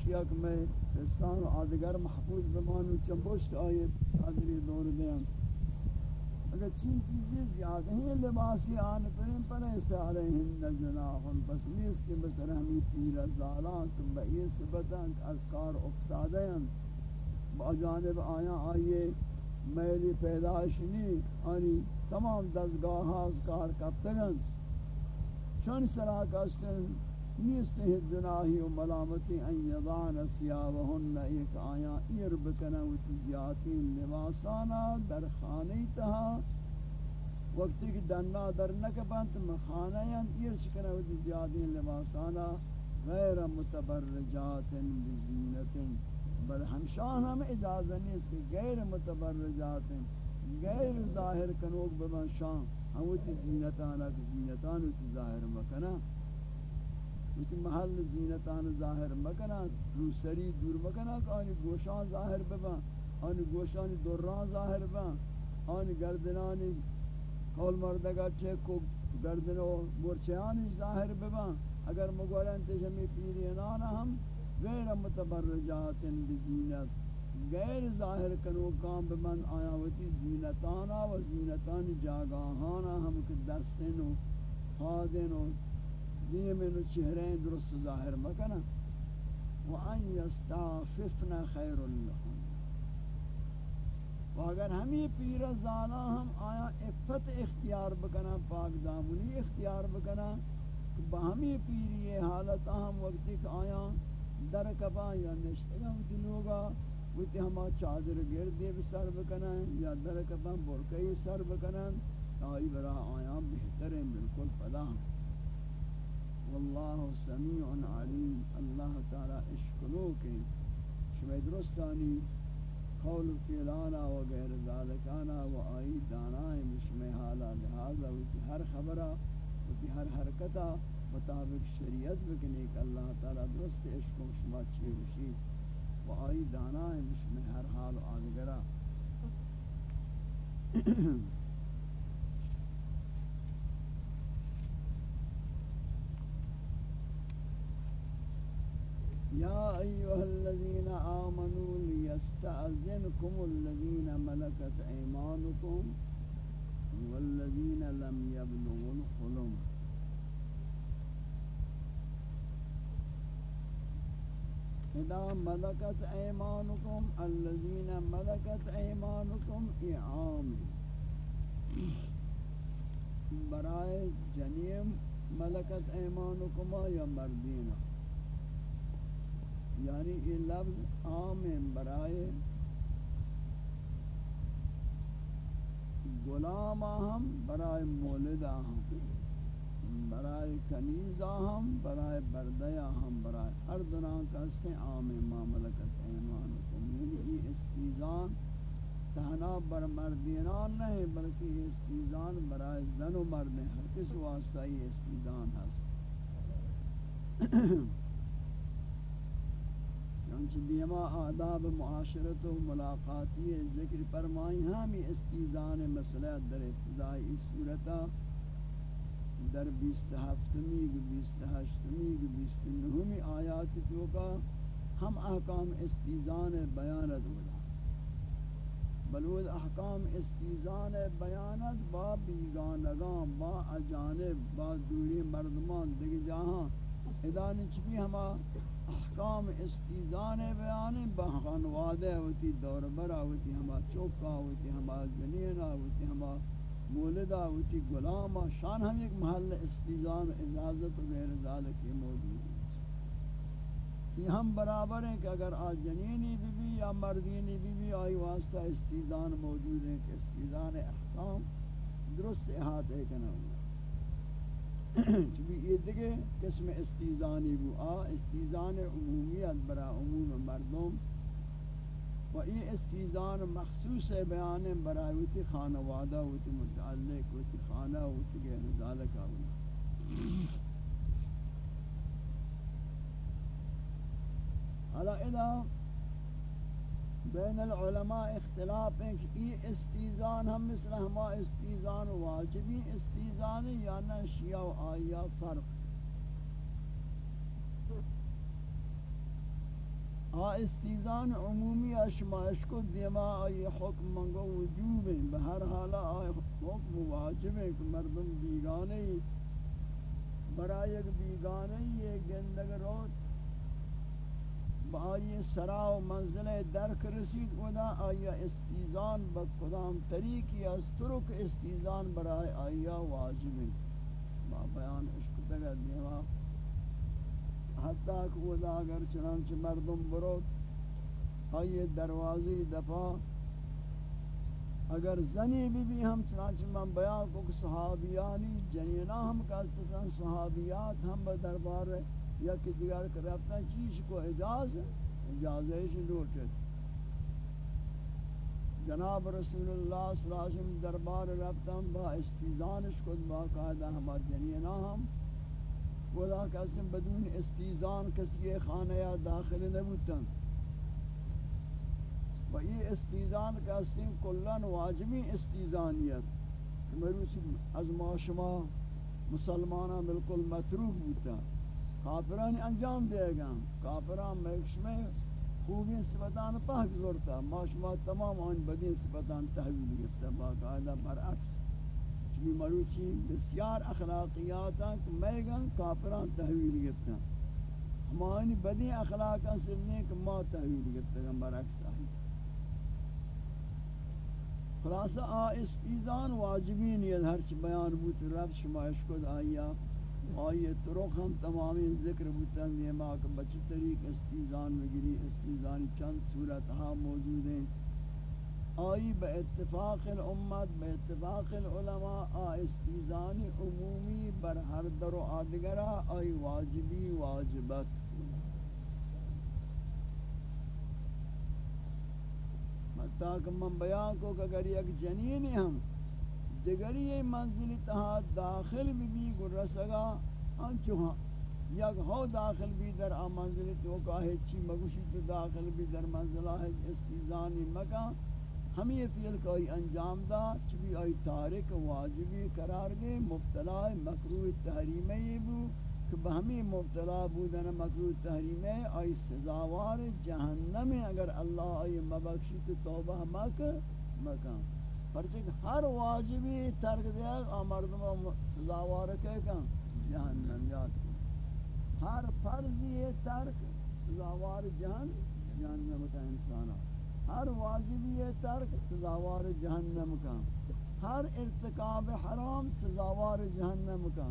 گوشیا کہ میں پستان و آدگر محفوظ بمانو چمبوشت آئے حضری دور دیاں اگر چین چیزیں زیادہ ہیں لباسی آن پرین پر ایسے علیہن جناحن پس نیست کہ بسر ہمی پیر زالان تم بئی سبتاں ازکار افتادہ ہیں. با جانب آیا آئیے میلی پیدائش نہیں آنی تمام دزگاہ ازکار کبتگن چون سرا کستن نیست ہے جناحی و ملامتی ان یضان سیابہن ایک آیا ایر بکنا و تزیاتی لباسانا در خانی تہا وقتی کہ دننا در نکبانت مخانہ یا ایر شکنا و تزیاتی لباسانا غیر متبرجات بزینت. بل ہمشان ہم اجازہ نہیں اس کہ غیر متبرجات، غیر ظاہر کنوک بمن شان. ہم وہ زینتانا زینتان و ظاہر مکنا وچ محل زینتان ظاہر مکنا، روسری دور مکنا کہ آنی گوشان ظاہر ببا آنی گوشان دوران ظاہر ببا آنی گردنانی کول مردگا چیکو گردنو مرچیانی ظاہر ببا اگر مگولن تشمی پیرینانا ہم غیر متبرجات بزینت غیر ظاہر کنو کام بمن آیا ہوتی زینتانا و زینتان جاگاہانا ہم کہ دستن و خادن و دیئے میں نو چہریں درست ظاہر مکنا. وَأَن يَسْتَعْفِفْنَ خَيْرٌ لَهُمْ. و اگر ہمیں پیر زانا ہم آیا افت اختیار بکنا، پاک دامنی اختیار بکنا کہ بہمی پیری یہ حالت ہم وقتی کہ آیا در کبا یا نشتگا ہوتی لوگا ہوتی ہما چادر گردے بسر بکنا، یا در کبا برکئی سر بکنا آئی برا آیا بہتر ہیں بالکل پدا ہم واللہ سمیع علیم، اللہ تعالی اشکلو کے شمی درستانی، قول فیلانا و غیر ذالکانا و آئی دانائیں مشمی حالا، لہذا ویتی ہر خبرہ ویتی ہر حرکتا مطابق شریعت بکنے کہ اللہ تعالی درست عشق و شما چی وشی و آئی دانائیں مشمی ہر حال و آدگرہ يا أيها الذين آمنوا ليستأذنكم الذين ملكت أيمانكم والذين لم يبلغوا الحلم. إذا ملكت أيمانكم، الذين ملكت أيمانكم إعام برائے جنیم ملکت ایمانکما یا مردینہ؟ یعنی یہ لفظ عام برائے غلام ہم، برائے مولدہ ہم، برائے کنیزہ ہم، برائے بردیا ہم، برائے ہر دنان کا سے عام ما ملکت ایمانکم یعنی یہ استیزان تہنا بر مردینان نہیں، بلکہ یہ استیزان برائے زن و مرد ہر کس واسطہ یہ استیزان ہے چنانچہ دیما آداب معاشرت و ملاقاتی ذکر فرمائی ہمی استیزان مسئلہ در ابتدائی صورتا در بیست ہفتمی بیست ہشتمی بیست نہمی آیات تو کا ہم احکام استیزان بیانت ہوتا بلود احکام استیزان بیانت با بیگانگان، با اجانب، با دوری مردمان دیکھ جہاں ادانی چپی ہما احکام استیزان بیان بہان وعدہ ہوتی دور برا ہوتی ہما چوکا ہوتی ہما جنینا ہوتی ہما مولدہ ہوتی غلامہ شان ہم ایک محل استیزان، اجازت و غیر ذالک موجود یہ ہم برابر ہیں کہ اگر آج جنینی بھی بھی یا مردینی بھی بھی آئی واسطہ استیزان موجود ہیں کہ استیزان احکام درست احاطے کرنا ہوگا چبی یہ دیگه قسم استیزانی بو، آ، استیزان عمومیت برا عموم مردم و این استیزان مخصوص بیان برای وتی خانواده وتی متعلق وتی خانه وتی غیر ذالک آونا حالا اذا بین العلماء اختلاف ہیں کہ یہ استیزان ہم مثل ہما استیزان واجبی استیزان یا نہ شیعہ و آیا فرق. آ استیزان عمومی اشمائش کو دیما آئی حکم منگو وجوب ہیں، بہر حالا آئی حکم واجب ہے کہ مردم بیگانے برای ایک بیگانے یہ گندگ روت با سرا و منزل درک رسید ودا آئی استیزان با کدام طریقی از ترک استیزان برای آئی واجب با بیان عشق تگا دیما. حتیٰ کہ وہ اگر چنانچہ مردم بروت آئیے دروازی دفع اگر زنی بھی بھی ہم چنانچہ من بیان کو کہ صحابیانی جنینہ ہم کہتے ہیں صحابیات ہم بدربار یا کہ دیگر کرتا چیز کو اجاز اجازش لوٹے جناب رسول اللہ صلی اللہ علیہ وسلم دربار رفتن، با استیزانش کو باقاعدہ ہمار جنینہ ہم. ولا کسیم بدون استیزان کسی خانه یا داخل نبودن. و یہ استیزان کسیم کلن واجبی استیزانیت. مروچ از ما شما مسلمانہ بالکل متروک بودتا کافران انجام دے گا۔ کافران مکش میں خوبی صفتان پاک زورتا۔ ما شما تمام آن بدین صفتان تحویل گفتا باقاعدہ برعکس۔ چمی مروچی بسیار اخلاقیات ہیں کہ میں گن کافران تحویل گفتا ہمانی بدی اخلاقاں سلنے کہ ما تحویل گفتا گا برعکس آئی۔ خلاصہ آ استیزان واجبین یہ ہرچ بیان بوت رب شما اشکد آیا آئیے طرق ہم تمامی ذکر بوتا نیما کہ بچی طریق استیزان وگری استیزان چند صورت ہاں موجود ہیں۔ آئی با اتفاق الامت با اتفاق العلماء، آ استیزانی عمومی بر ہر در و آدگرہ، آئی واجبی واجبت۔ مطلب تاکہ من بیان کو کہ اگر یک جنین ہم دیگری یہ منزل تہا داخل بھی بھی گرسگا انچو ہاں یک ہو داخل بھی در آ منزل تو کہا چی مگوشی تو داخل بھی در منزلہ ہے، استیزانی مکان ہم یہ فعل کوئی انجام دا چبی آئی تارک واجبی قرار گئے مبتلا مکروہ تحریمہ یہ بو، کہ بہمی مبتلا بودن مکروہ تحریمہ آئی سزاوار جہنم اگر اللہ آئی مبخشی تو توبہ مک مکان پرچک ہر واجبی ترک دیا آمردم سزاوار کے کن جہنم یاد کن ہر فرضی ترک سزاوار جہن جہنم کا انسانہ ہر واجبی ترک سزاوار جہنم کا ہر ارتکاب حرام سزاوار جہنم کا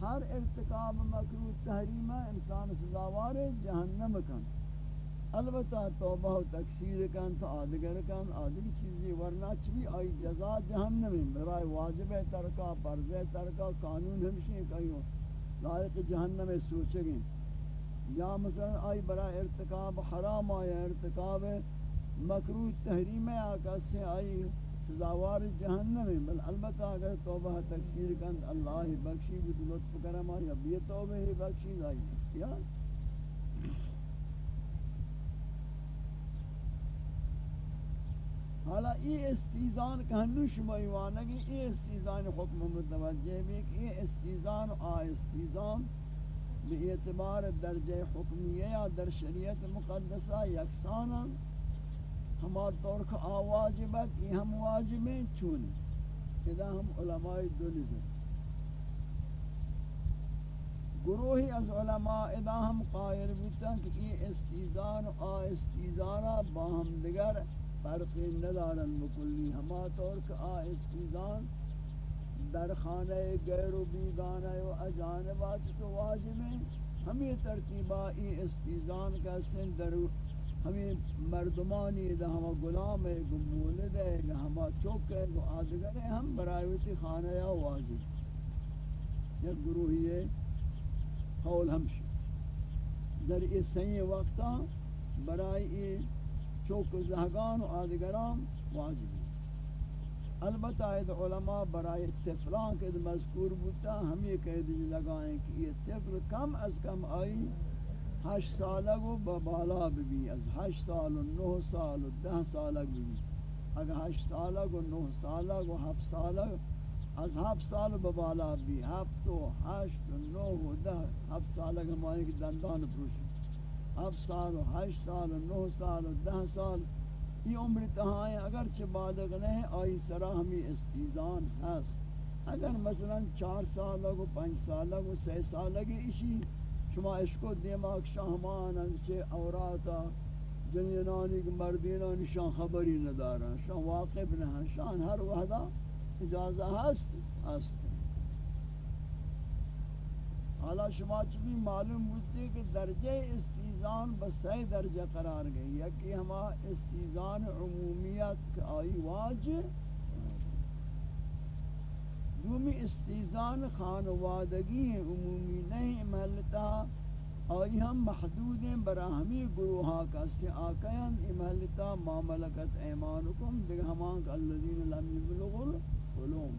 ہر ارتکاب مکروہ تحریمہ انسان سزاوار جہنم کا البتہ توبہ و تکثیر کن تو آدگر کن آدگر چیزی، ورنہ چوی آئی جزا جہنم برای واجب ترکا، فرض ترکا، قانون ہمشی کہیں لائق جہنم سوچیں یا مثلا آئی برای ارتکاب حرام آئی ارتکاب مکروہ تحریم آقا سے آئی سزاوار جہنم ہے بل البتہ اگر توبہ تکثیر کند اللہ بخشی بھی لطف کرم آئی اب یہ توبہ ہی بخشی، لائی۔ کیا حالا ای استیزان کہ ہنو شما ایوانگی ای استیزان حکم متوجہ بھی کہ ای استیزان آ استیزان بی اعتبار درجہ حکمیہ یا در شریعت مقدسہ یکسانا ہمار طور کا آواجبت یہ ہم واجبیں چون اذا ہم علماء دو نظر گروہی از علماء اذا ہم قائل بودتا کہ یہ استیزان و آ استیزانا باہم دگر فرق ندارن بکلی ہما طور کا آ استیزان در خانہ غیر و بیگانہ و اجانبات تو واجبیں ہمیں ترتیبہ ای استیزان کا سن در ہمیں مردمانی دا ہما غلام ہے گو مولد ہے گا ہما چوک ہے گو آدگر ہے ہم برایوتی خانہ یا واجب. یک گروہی ہے قول ہمشی در اس سین وقتا برائی چوک زہگان و آدگران واجب البتہ اید علماء برای تفلان کے مذکور بودتا ہم یہ قید لگائیں کہ یہ تفل کم از کم آئی ہشت سالہ گو بالا بھی از ہشت سال و نو سال و دہ سالہ بھی اگر ہشت سالہ گو نو سالہ گو ہفت سالہ، از ہفت سال بالا بھی ہفت و ہشت و نو و دہ ہفت سالہ ہمارے کی دندان پروشی۔ ہفت سال و ہشت سال و نو سال و دہ سال یہ عمر تہائیں اگرچہ بالغ نہیں، آئی سرا ہمیں استیزان ہست۔ اگر مثلا چار سال لگو، پنج سال لگو سی سال لگی اسی، شما اشکو دیماغ شاہمان انچے اوراتا جنینانی کے مردینانی شان خبری ندارن۔ شان واقف نہ شان ہر وحدہ اجازہ ہست ہست۔ حالا شما چلی معلوم بودتے کہ درجہ استیزان بسے درجہ قرار گئی یکی ہما استیزان عمومیت آئی واجب دومی استیزان خانوادگی ہیں، عمومی نہیں، محلتا آئی ہم محدود ہیں، برا ہمی گروہا کسی آکیان امہلتا معاملکت ایمانکم، دیکھ ہمان کہ اللذین لم یبلغ الحلوم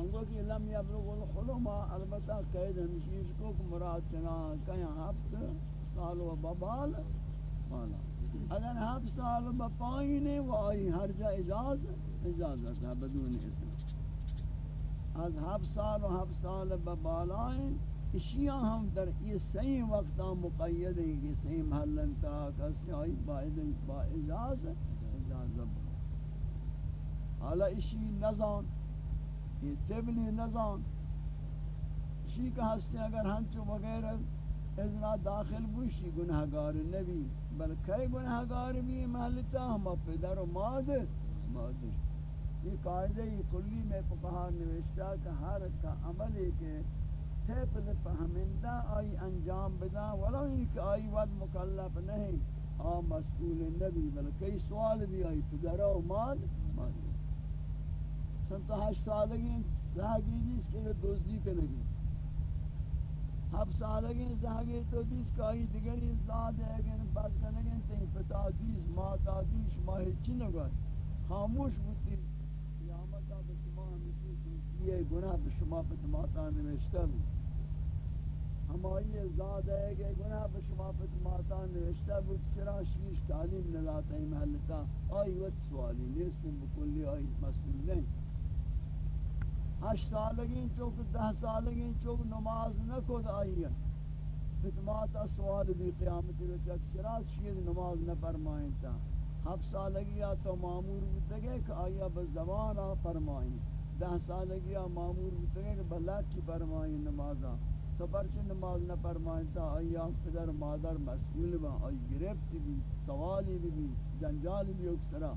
منگو کہ لم یبلغ الحلم، البتہ قید ہمشیش کو مراد چنا کہیں ہفت سال و ببال، مانا۔ اگر ہفت سال و بپائینے وہ آئی ہر جا اجاز، اجازت ہے بدون اسم از ہفت سال و ہفت سال ببالائیں، اشیاء ہم در یہ صحیح وقتا مقید ہیں کہ صحیح محلن تا کسی آئی با اجاز، اجازت۔ حالا اشی نظام یہ تبلی نظام شی کا ہستے اگر ہنچو وغیرہ ازنا داخل بوشی گناہگار نبی بلکہ گناہگار بھی محلتا ہم پدر و مادر مادر۔ یہ قاعدہ یہ کلی میں فقہا نوشتا کہ ہر کا عمل ہے کہ تیپل فہمندہ آئی انجام بدا ولو ان کہ آئی ود مکلف نہیں۔ آ مسئول نبی بلکہ سوال بھی آئی پدر و مادر مادر۔ چند تا ہشت سالگی زہگی دیس کے لیے دوزدی کنگی ہف سالگی زہگی تو دیس کائی دیگری زاد ہے کہ بات کنگی تین پتا دیس ماتا دیس ماہی چی نگوی خاموش بودتی قیامتا بشما ہمیتی دوزدی ہے گناہ بشما پت ماتا نوشتا بھی ہمائی زاد ہے کہ گناہ بشما پت ماتا نوشتا بود چرا شیش تعلیم نلاتا ہے محلتا آئی وقت سوالی نیستن بکلی آئی مسئول نہیں ہشت سالگی چوک دہ سالگی چوک نماز نہ کود آئی ہے فتماتا سوال بھی قیامتی رو چک شراز شید نماز نہ فرمائیں تا۔ ہفت سالگی تو معمور ہوتے کہ آیا بزبانا فرمائیں۔ دہ سالگی معمور ہوتے کہ بلک کی فرمائیں نمازا تو پرچ نماز نہ فرمائیں تا آیا پدر مادر مسئول با آئی گرفت بھی، سوالی بھی، جنجال بھی اکسرا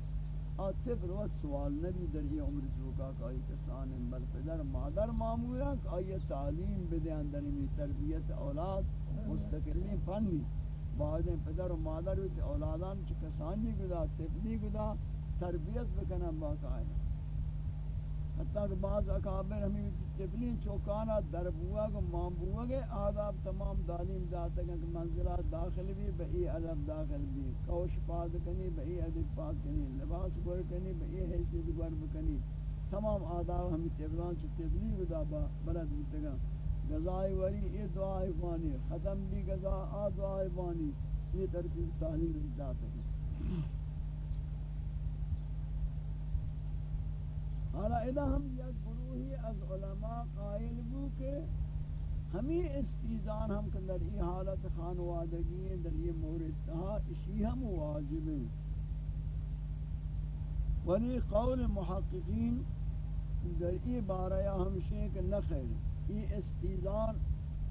آتف روت سوال نبی در ہی عمر چوکا آئی کسان بل پدر مادر معمولا کائی تعلیم بدے اندر میں تربیت اولاد مستقلی فنی بعد پدر و مادر ویت اولادان چ کسانی گدا تبلی گدا تربیت بکنا باقاعدہ۔ حتیٰ کہ بعض اکابر ہمیں تبلی چوکانا در بوا کو مام کے آداب تمام تعلیم داتا کہ منزلات داخل بھی، بئی ادب داخل بھی، کوش پاد کنی، بئی ادب پاد کنی، لباس گور کنی، بئی حیثیت گور بکنی۔ تمام آداب ہمیں تبلان چھ تبلیغ دا با بلد بتگا غذائی وری یہ دعائی بانی ختم بھی غذا، آ دعائی بانی یہ ترتیب تعلیم داتا ہے۔ حالا ادا ہم یک گروہی از علماء قائل بو کہ ہمیں استیزان ہم کہ در ای حالت خانوادگی ہیں، در یہ مورد تہا اسی ہم واجب ہیں۔ ولی قول محققین در ای باریا ہمشہ کہ نخیر ای استیزان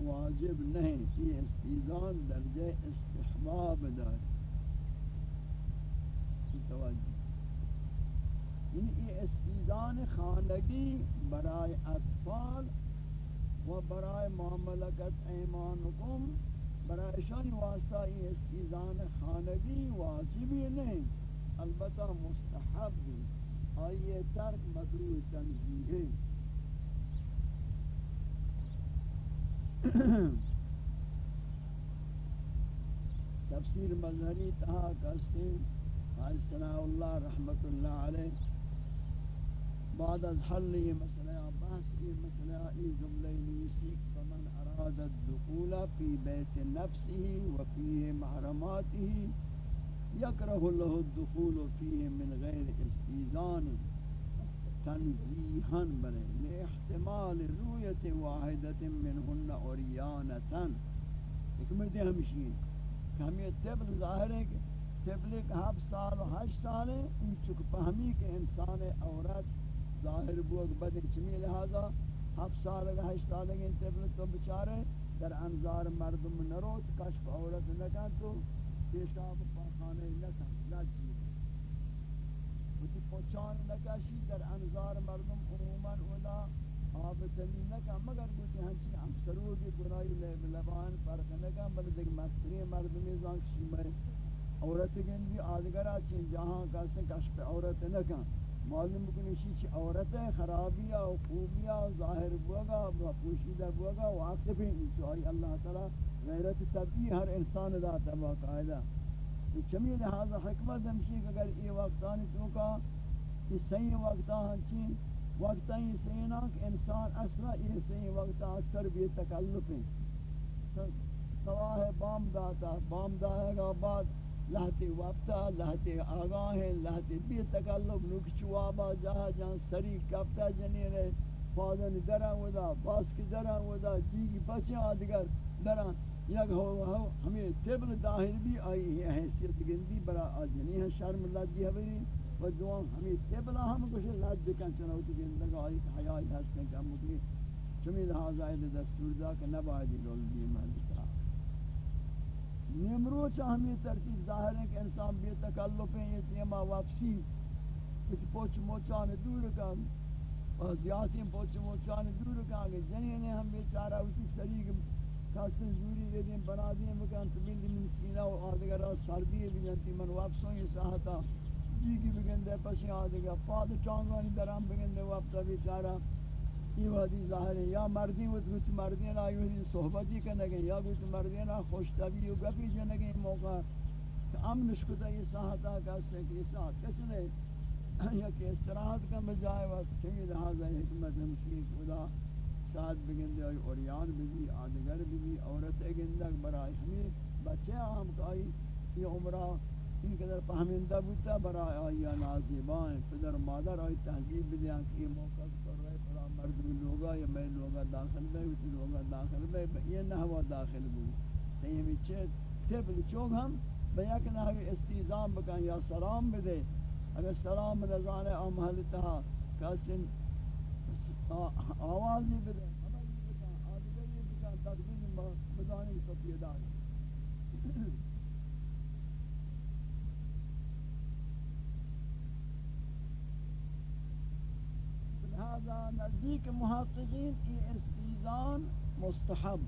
واجب نہیں ای استیزان درجہ استحباب دار۔ توجہ۔ این ای استیزان خانگی برای اطفال و برای معاملکت ایمانکم برای شان واسطہ ای استیزان خانگی واجبی نہیں البتہ مستحب بھی آئیے ترک مکروح تنزیح تفسیر مظہری تہا کستے آئیستنا اللہ رحمت اللہ علیہ بعد از حل یہ مسئلہ بحث یہ مسئلہ یہ جملہ نیسی فمن اراد الدخول فی بیت نفسه وفیه محرماته یکره له الدخول فیه من غیر استیزان تنزیحا بلے لاحتمال رویت واحدت منهن عریانتا. حکمت ہمشی کہ ہمیں طبل ظاہر ہے کہ طبل ایک ہفت سال و ہشت سال ہے ان چک فہمی کہ انسان عورت ظاہر بوگ بد چمی لہذا ہفت سال اگر ہشت سال اگر طبل تو بچارے در انظار مردم نروت، کشف عورت نکن تو پیشاب پاکانے نکن لجی وتی پوچان نکشی، در انظار مردم عموما اولا آب تمی نکا مگر بودی ہنچی افسرو کی گناہی لبان فرق نکا بل دیکھ مستری مردمی زان کشی میں عورت گندی آدگرہ چین جہاں کسی کشف عورت نکا معلوم بکنیشی چی عورت خرابی و خوبی ظاہر بوگا پوشیدہ بوگا، واقف ہیں۔ چوہی اللہ تعالی غیرت طبعی ہر انسان داتا باقاعدہ چمی لہذا حکمت ہمشی کہ اگر یہ وقتانی تو کا کہ صحیح وقتا ہنچین وقتا ہی صحیح کہ انسان اصلا یہ صحیح وقتا اکثر بھی تکلف ہیں۔ سواہ بام داتا، بام دائے گا بعد لہتی وقتا لہتی آگاہ ہے لہتی بھی تکلف نوک چوابا، جہاں جہاں سری کفتا جنین ہے فادن درہ ودا باسک درہ ودا جیگی بچے آدگر درہ یک ہو ہو، ہمیں تبل داہر بھی آئی ہے حیثیت گندی برا آجنی ہے شرم لجی ہے و دوام ہمیں تبل ہم کچھ لج کن چنوت گندگ آئی، حیائی ہستن کہ ہم مکلی چمی لحاظ دستور دا کہ نباید لول بھی مہلتا نمرو چاہ ہمیں ترتیب ظاہر ہے کہ انسان بے تکلف ہیں، یہ تیمہ واپسی، کچھ پوچھ موچان دور کن اور زیادتی پوچھ موچان دور کن جنین ہم بیچارہ اسی سریگ کاسن زوری دیدیم بنا دیم بکن تو بندی مسکینہ و آدگرہ سردی بگنتی من واپسوں یہ ساہتا جی کی بگندے پسی آدگرہ پاد چانگانی درام بگندے واپسا بیچارہ یہ وحدی ظاہر ہے یا مردی و کچھ مردین آئی وحدی صحبتی کنگے یا کچھ مردین آئی خوش طبی و گفی جنگے موقع. امنش کتا یہ ساہتا کاسن کہ یہ ساہت کس نے یا کہ استراحت کا بجائے وقت چمی لہذا حکمت ہمشی خدا شاد بگندے آئی، اوریان بھی آدگر بھی عورت گندگ برای ہمیں بچے ہم کائی، یہ عمرہ ان قدر پہمندہ بوتا برای آئی نازیبائیں پدر، مادر آئی تحذیب بدیاں کہ یہ موقع کر رہے پڑا مرد میں لوگا یا میں لوگا داخل میں اسی لوگا داخل میں یہ نحوہ داخل بو تہیں ہمیں تبل چوگ ہم بیا کہ نحوی استیزام بکن یا سلام بدے اگر سلام رضانے آمہلتہا کسن آوازی بده. خبری بکن آدگری بکن تقدیم بدانی کفی داری لہذا نزدیک محققین کی استیزان مستحب،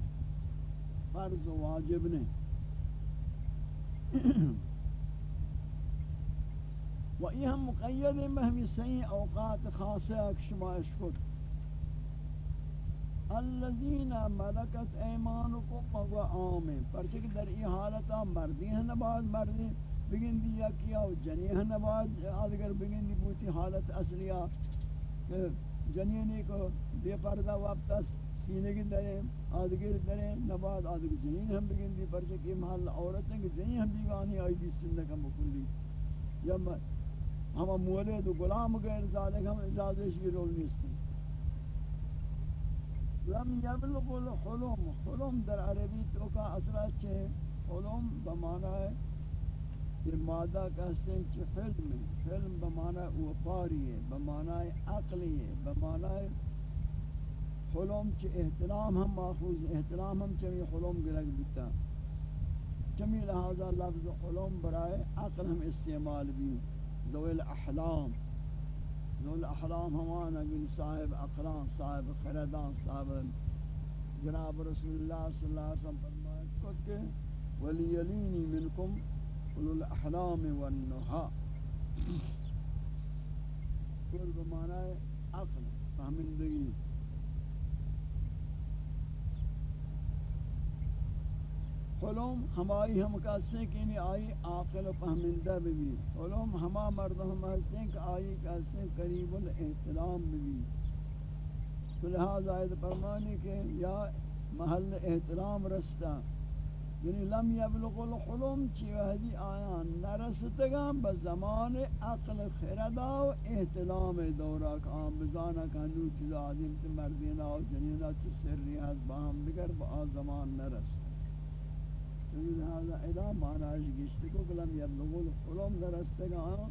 فرض و واجب نہیں۔ و یہ ہم مقید مہمی صحیح اوقات خاصہ شمائش کت الذين ملكت ايمانكم وهو عام پرچہ در ای حالتا مردی ہیں نباد مردی، بگن دیا کیا و جنی ہیں نباد آدگر بگن دی بوتی حالت اصلیا جنینی کو بے پردہ وابتا سینے کی دریں آدگر دریں نباد آدگر جنین ہم بگن دی، پرچہ کی محل عورت ہیں کہ جنین ہم بیگانی آئی دی سنکا مکلی یا ہم مولد و غلام غیر ذالک ہم اجازش کی رول نیستی لم یبلغ الحلم، حلم در عربی تو کا اصلہ چھے، حلم بمعنی ہے۔ یہ مادہ کہتے ہیں کہ حلم حلم بمعنی وفاری ہے بمعنی عقلی ہے بمعنی حلم چھ احترام ہم ماخوذ احترام ہم چمی حلم گرگ بیتا چمی لہذا لفظ حلم برائے عقل ہم استعمال بھی ذوی الاحلام ذول احرام ہمانا گن صاحب اقران صاحب خردان صاحب جناب رسول اللہ صلی اللہ علیہ وسلم فرمائے کہ وَلِيَلِينِ مِنْكُمْ قُلُوا الْأَحْلَامِ وَالنُّحَا کل بمعنی عقل، فهمندگی۔ حلم ہماری ہم کہتے ہیں کہ انہیں آئی عاقل و فہمندہ بھی حلم ہما مرد ہم کہتے ہیں کہ آئی کہتے ہیں قریب الاحترام بھی تو لہذا آیت فرمانی کہ یا محل احترام رستا یعنی لم یبلغ الحلم چی وحدی آیان نرستگا بزمان عقل خردا و احترام دورا کہ بزانا کہ نو چیز آدم تی مردینا و جنینا چی سری از باہم بگر با آ زمان نرست یعنی لہذا ادا معناش گشت کو کلم یبلغ الحلم درستگا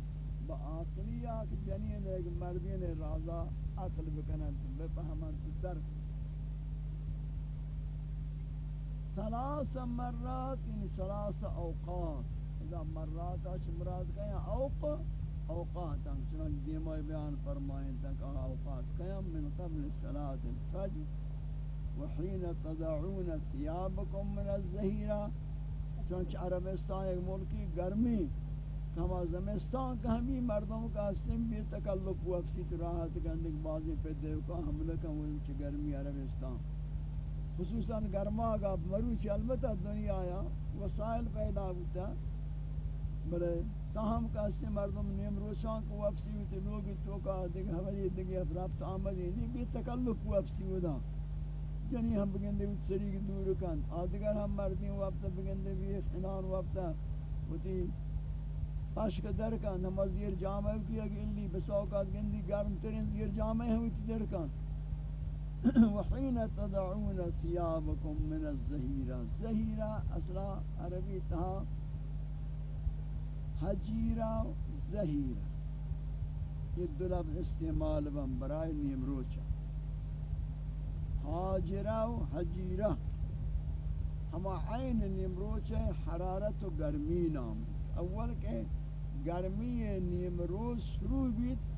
با عقلیہ کہ جنین ایک مردین رازا عقل بکنن بفهمن درک ثلاث مرات یعنی ثلاث اوقات. اذا مرات اچ مراد کیا؟ اوق، اوقات ہم چنان دیمائی بیان فرمائیں تک اوقات قیام من قبل صلاة الفجر وحین تدعون ثیابکم من الزہیرہ. چونچہ عربستان ایک ملکی گرمی کما زمستان کا ہمیں مردوں کا سن بھی تکلف و افسیت راحت گندگ بازی پہ دیو کا حملہ کا ولچ گرمی عربستان. خصوصا گرما کا مروچ البتہ دنیا آیا، وسائل پیدا ہوتا بلے تاہم کا اس مردم نیم روشان کو وفسی ہوتے، لوگ تو کا دیکھ ہماری دیکھ افرافت آمدی نہیں بھی تکلف کو وفسی ہوتا۔ جنی ہم بگندے ہوت سری دور کن۔ آدگر ہم مردی وقت بگندے بھی خنان وقت ہوتی۔ پاشک در کن، نماز زیر جامع کیا کہ اللی بساوقات گندی گرم ترین زیر جامع ہوتی در کن۔ وحین تدعون ثیابکم من الزہیرہ زہیرہ أصلا تہا حجیرہ زہیرہ یہ دو استعمال بن برائے نیمروچہ حاجرہ و حجیرہ ہما حرارت و نام أول کہ گرمی نیمروچ شروع بیت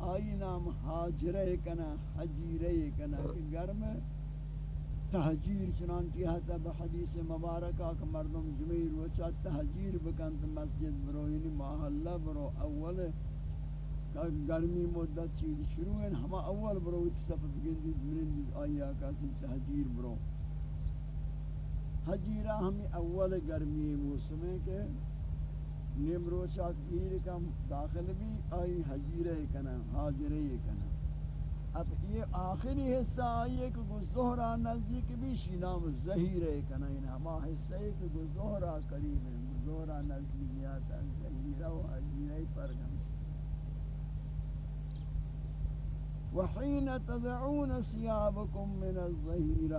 آئی نام حاجرہ کنا، حجیرہ کنا کہ گرم تحجیر، چنانچہ حتی بحدیث مبارکہ کہ مردم جمعی روچا تحجیر بکن تو مسجد برو یعنی محلہ برو، اول گرمی مدت چیز شروع ہیں ہما اول برو اچھ سفت گندی جمعی آئی آکا سی تحجیر برو۔ حجیرہ ہمیں اول گرمی موسم ہے کہ نیم روچا گیر کم داخل بھی آئی حجیرہ کنا حاجرہ کنا اب یہ آخری حصہ آئیے کہ گزہرہ نزدیک بھی شینام ظہیر ہے کنا ان یعنی ہما حصہ ہے کہ گزہرہ قریب ہے، گزہرہ نزدیکیات ظہیرہ و حجیرہ پر گم وحین تدعون سیابکم من الظہیرہ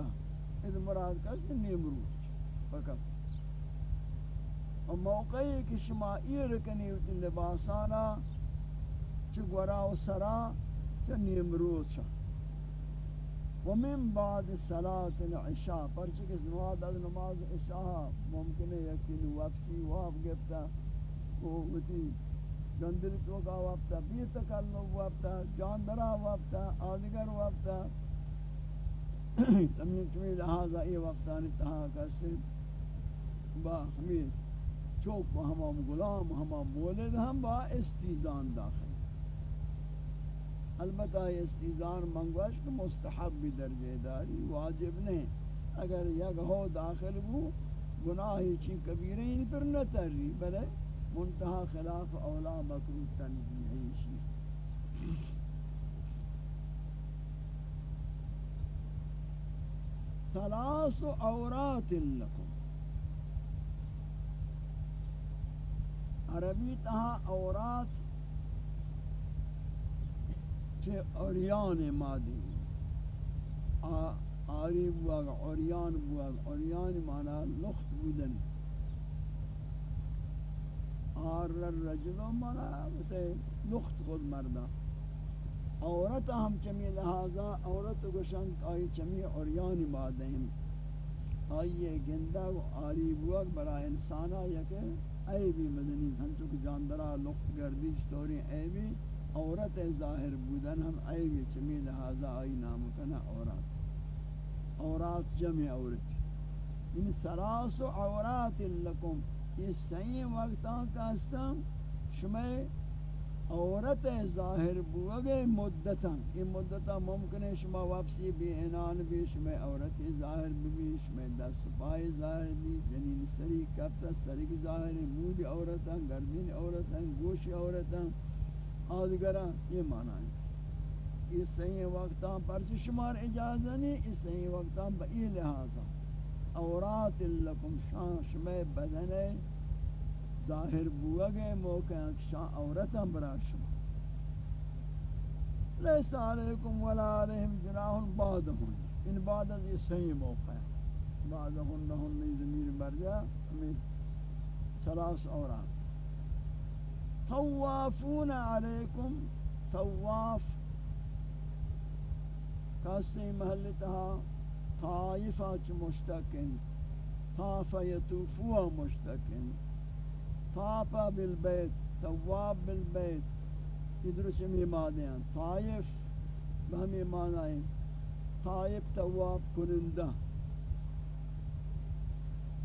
اس مراد کا سے نیمروز فقط اور موقعی کہ شما ایر کنی لباسانا چگورا و سرا نیم روز چا ومن بعد صلاة العشاء پرچہ کہ نماز از نماز عشاء ممکن ہے یقین واف گفتا کو ہوتی گندل تو کا وقتا بی تکلم وقتا جاندرا وقتا آدگر وقتا تمہیں تمہیں لہذا یہ وقتا نتہا کسی با ہمیں چوک ہمام غلام، ہمام مولد ہم با استیزان داخل۔ البتہ استیزان منگوش کہ مستحب بھی درجہ داری، واجب نہیں۔ اگر یک ہو داخل بو، گناہی چی کبیرہ ہی پر نہ تری، بلے منتہا خلاف اولا مکروح تنزیحی شی۔ ثلاث عورات لکم۔ عربی تہا عورات چه اوریان مادی آری بواگ اوریان بواگ اوریان مانا لخت بودن۔ آر الرجل مانا لخت خود مردا عورت ہم چمی لہذا عورت گوشن آئی چمی اوریان مادی آئیے گندہ و آری بواگ برای انسانا یکے اے بھی مدنی سنچو کہ جاندرہ لقت گردی چطوری اے بھی عورت ظاہر بودن ہم آئی چمی لہذا آئی نامکنہ عورت عورت جمع عورت۔ یعنی ان سلاس و عورات لکم۔ یہ صحیح وقتاں کا استم شمع عورت ظاہر بوگے مدتا۔ یہ مدتا ممکن ہے شما واپسی بھی انان بھی شما عورت ظاہر بھی شما دست پائے ظاہر بھی، جنین سری کپتا سری کی ظاہر ہے مود عورتا گردین عورتا گوش عورتا آدگرہ یہ معنی ہے۔ اس صحیح وقتاں پرچ شمار اجازہ نہیں، اس صحیح وقتاں بئی لحاظا اورات لکم شان شمع بدن ظاہر بوگے موقع شان عورتا برا شما۔ لیس علیکم ولا علیہم جناح بعد ہوں ان بعد از یہ صحیح موقع ہے۔ بعض ہن ہن ضمیر برجا ہمیں سلاس اورا طوافون علیکم، طواف۔ کاسی محل تہا طائفہ چ مشتقن طاف یطوفوا مشتقن طاف بالبیت طواف بالبیت ادھر سے میں معنی ہیں. طائف بہمی معنی ہیں طائف طواف کنندہ.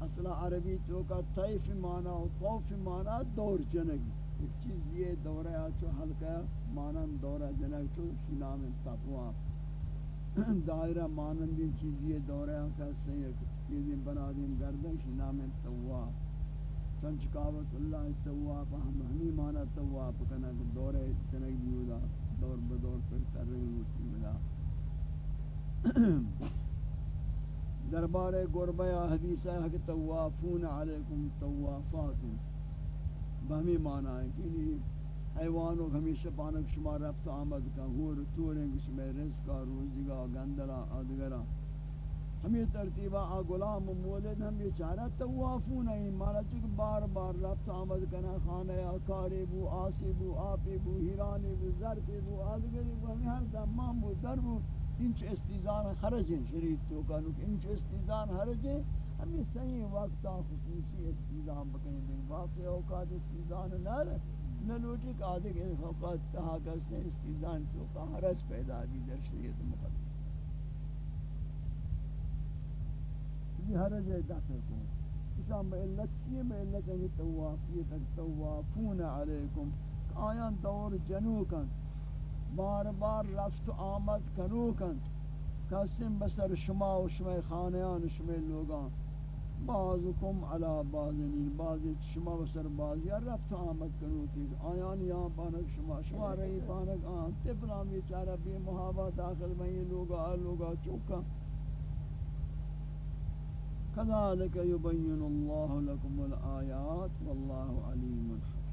اصلا عربی تو کا طیف معنی و طوف معنی دور جنگی. ایک چیز یہ دورہ ہے چو حلقہ معنی دورہ جنگ چو شی نام طواف. دائرہ مانندی چیز یہ دورہ ہے کہ سید چیزیں بنا دیں گردن شی نام طواف. چنچ کعبت اللہ طواف ہم ہمی معنی طواف کنا دورہ جنگ بیودا دور بدور پر کر رہی ہوتی ملا۔ دربار گربہ حدیث ہے کہ توافون علیکم توافات بہمی معنی ہے کہ حیوانوں ہمیشہ پانک شما رفت آمد کا، ہور توریں کہ شما رزقا روزگا گندلا آدگرا ہمیں ترتیبہ آ غلام مولد ہم بیچارہ توافون ہیں مانا چک بار بار رفت آمد کنا، خانہ آکاری بو، آسی بو، آپی بو، ہیرانی بو ظرفی بو، آدگری بو، ہمیں ہر دمام بو، در بو، انچ استیزان خرج ہیں شریعت تو کانو انچ استیزان خرج ہیں۔ ہمیں صحیح وقتا خصوصی استیزان بکیں دیں۔ واقعی اوقات استیزان نہ رہے نلوٹی کہ آدھے اوقات تہا کرتے ہیں، استیزان تو کا حرج پیدا بھی در شریعت مقدم۔ یہ حرج ہے دفع کو اسلام با علت چیئے؟ با علت ہے توافیت توافون علیکم آیان دور جنو کن۔ بار بار رفت آمد کنو کن۔ کسیم بسر شما و شما خانیان و شما لوگان۔ بعضکم علا بعضنین بعضی شما بسر بعضی رفت آمد کنو کی۔ آیان یا پانک شما شما رہی پانک آن۔ تفلام یہ چارہ بی محابہ داخل میں، یہ لوگا، آ لوگا چوکا۔ كذلك يبين الله لكم الآيات والله عليم حكيم.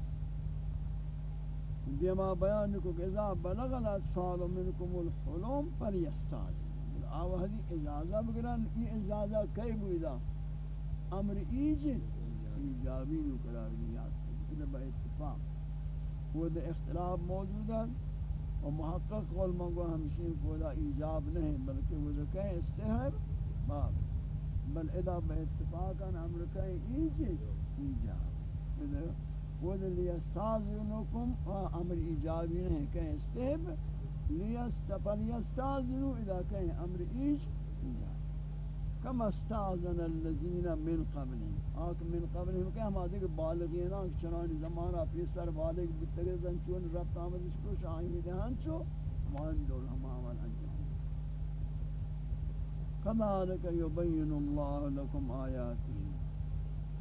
دیما بیان کو کہ اذا بلغ الاطفال منکم الحلم فلیستاذ آو ہدی اجازہ بگران ای اجازہ کئی بویدا امر ایج ایجابی نو قرار دیا کہ با اتفاق. وہ دے اختلاف موجود ہے اور محقق قول منگو ہمشین کولا ایجاب نہیں بلکہ وہ دے کہیں استحب باب بل ادا با اتفاقا امر کہیں ایج ایجاب یعنی ود لیستاذنکم امر ایجابی نہیں کہ استہب لیستفل یستاذنو اذا کہ امر ایج کما استاذن الذين من قبلهم. آک من قبلهم کہ ہم آدھے کہ بالغین آنکھ چنانی زمانہ پیسر بالغ بتگزن چون رفت آمد اس کو شاہی دہن چو؟ مان دول ہم آمال انجام كذلك يبين الله لكم آياته.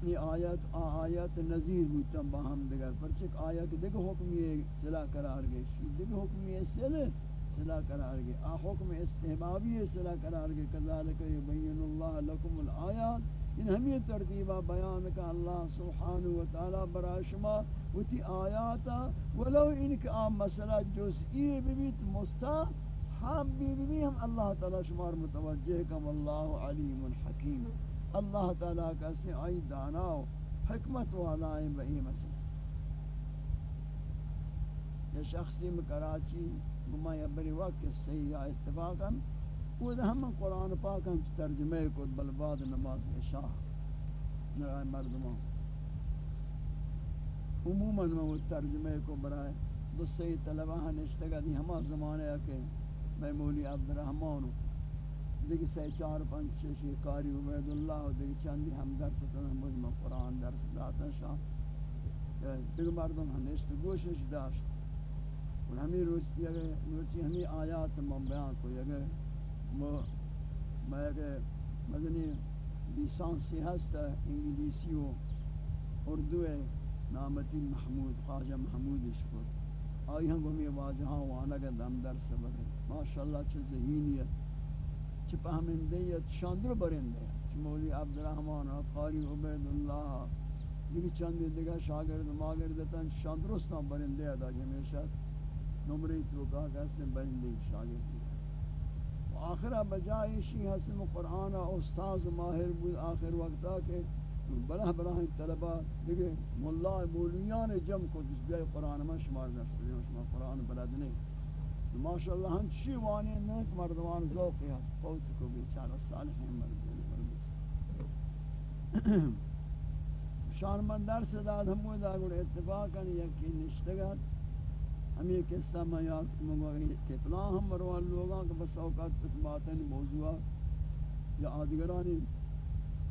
یہ آیت آیت نظیر بودتا باہم دیگر. پرچک آیت دیکھ حکم یہ صلاح قرار گئے. دیکھ حکم یہ صلاح صلاح قرار گئے. آ حکم استحبابی ہے، صلاح قرار گئے. کذالک یبین اللہ لکم الآیات ان ہمیں ترتیبہ بیان کا اللہ سبحانہ وتعالی برا شما وتی آیاتا. ولو انک آم مسئلہ جزئی بیت مستحب بی بی ہم اللہ تعالی شمار متوجہ کم اللہ علیم حکیم اللہ تعالیٰ کا سے آئی دانا و حکمت والا ہیں بئی مسئلہ یہ شخصی میں کراچی گما یا بری وقت صحیح اتفاقا۔ وہ ہم قرآن پاک ہم ترجمے کو بل بعد نماز عشاء، نرائے مردمان۔ عموماً میں وہ ترجمے کو برائے دو صحیح طلبہ نشتگا دی۔ ہما زمانے کہ میں مولی عبدالرحمن. دیگه سه چهار پنج شش کاری عبید الله و دیگه چندی هم درس کنن مجمع قرآن درس دادن شان دیگه مردم همیشه گوشش داشت. و همین روز یه روزی همین آیات من بیان کو یه ما ما یه مدنی لیسانسی هست، انگلیسی و اردو نامتی محمود خواجہ محمودش بود. آئی ہم گمی واجہاں وانا کا دم درس بگے ماشاءاللہ چه ذہینیت چه فهمندیت شاندر برنده چه مولی عبدالرحمن، قاری عبید الله دیگه چند دیگه شاگرد ماگردتن شاندرستان برنده ادا همیشه نمره تو کا کسن برنده شاگرد و آخرہ بجائے شی حسن قرآن استاذ ماہر بود آخر وقتا کہ بلہ بلہ طلبہ دیکھے ملا مولیان جم کو جس بیائی قرآن میں شمار نفس دیں شما قرآن بلد نہیں ماشاءاللہ ہم چی وانی نیک مردوان ذوق ہے فوت کو بیچارہ صالحین مردین مردین شان من درس داد ہمو دا گوڑ اتفاقا یکی نشتگت ہمیں قصہ میں یاد کہ کہ فلاں ہم مروان لوگاں کہ بس اوقات کچھ باتیں موضوع یا آدگرانی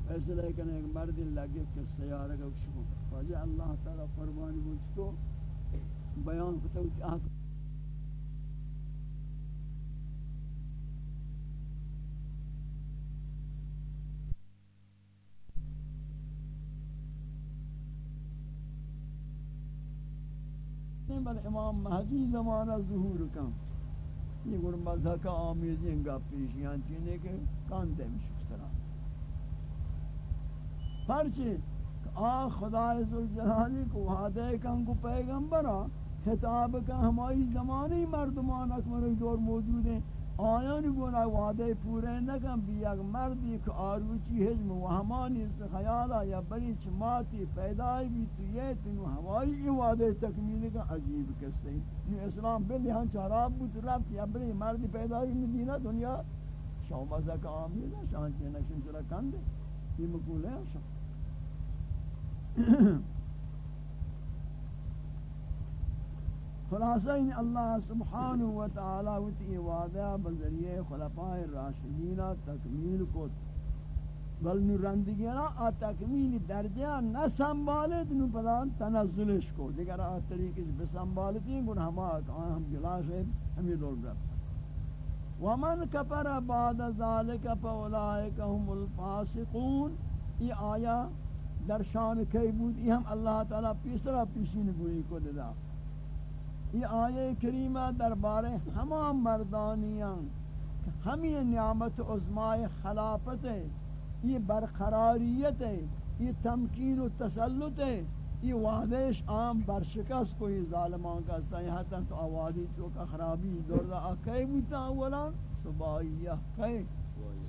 فیصلہ کرنے ایک مرد لگے کہ سیارہ کا شکو واجہ اللہ تعالی فرمانی مجھ تو بیان کتا کہ آکھ بل امام مہدی زمانہ ظہور کم. یہ گوڑ مذہب کا آمیزیں گا پیشیان چینے کے کان دے مشک طرح پرچی آ خدا ذوالجلالی کو وعدہ کن کو پیغمبرہ، خطاب کا ہماری زمانی مردمان اکمر دور موجود ہیں آیان گونا، وعدے پورے نکم بھی اگر مردی کہ آروچی حجم و ہمانی اس خیالا، یا بری چماتی پیدای بھی تو یہ تنو ہماری یہ وعدے تکمیل کا عجیب کسے ہیں اسلام بلی ہن چاراب بود، رفت، یا بری مردی پیدای مدینہ دنیا شاہ مزہ کا آمین ہے شاہ چینہ شنچرہ کندے یہ مقول ہے شاہ خلاصہ ان اللہ سبحانہ و تعالی وتی وعدہ بذریعہ خلفاء الراشدین تکمیل کو بل نو آ تکمیل درجہ نہ سنبھالت نو پدا تنزلش کو۔ دیگر آ طریقے سے بسنبھالتی گن ہما ہم گلاش ہے ہم یہ دور رہا ومن کفر بعد ذلك فاولئک هم الفاسقون۔ یہ آیا در شان کی بود؟ یہ ہم اللہ تعالی پیسرا پیشین گوئی کو ددا یہ آیے کریمہ دربارے ہمان مردانیاں ہمیں نعمت عظمائے خلافت ہے یہ برقراریت ہے یہ تمکین و تسلط ہے یہ وعدش عام برشکست کوئی ظالمان کا یہاں تک تو آوازی چوکا خرابی دور آکے بوتا اولا صبایہ کئی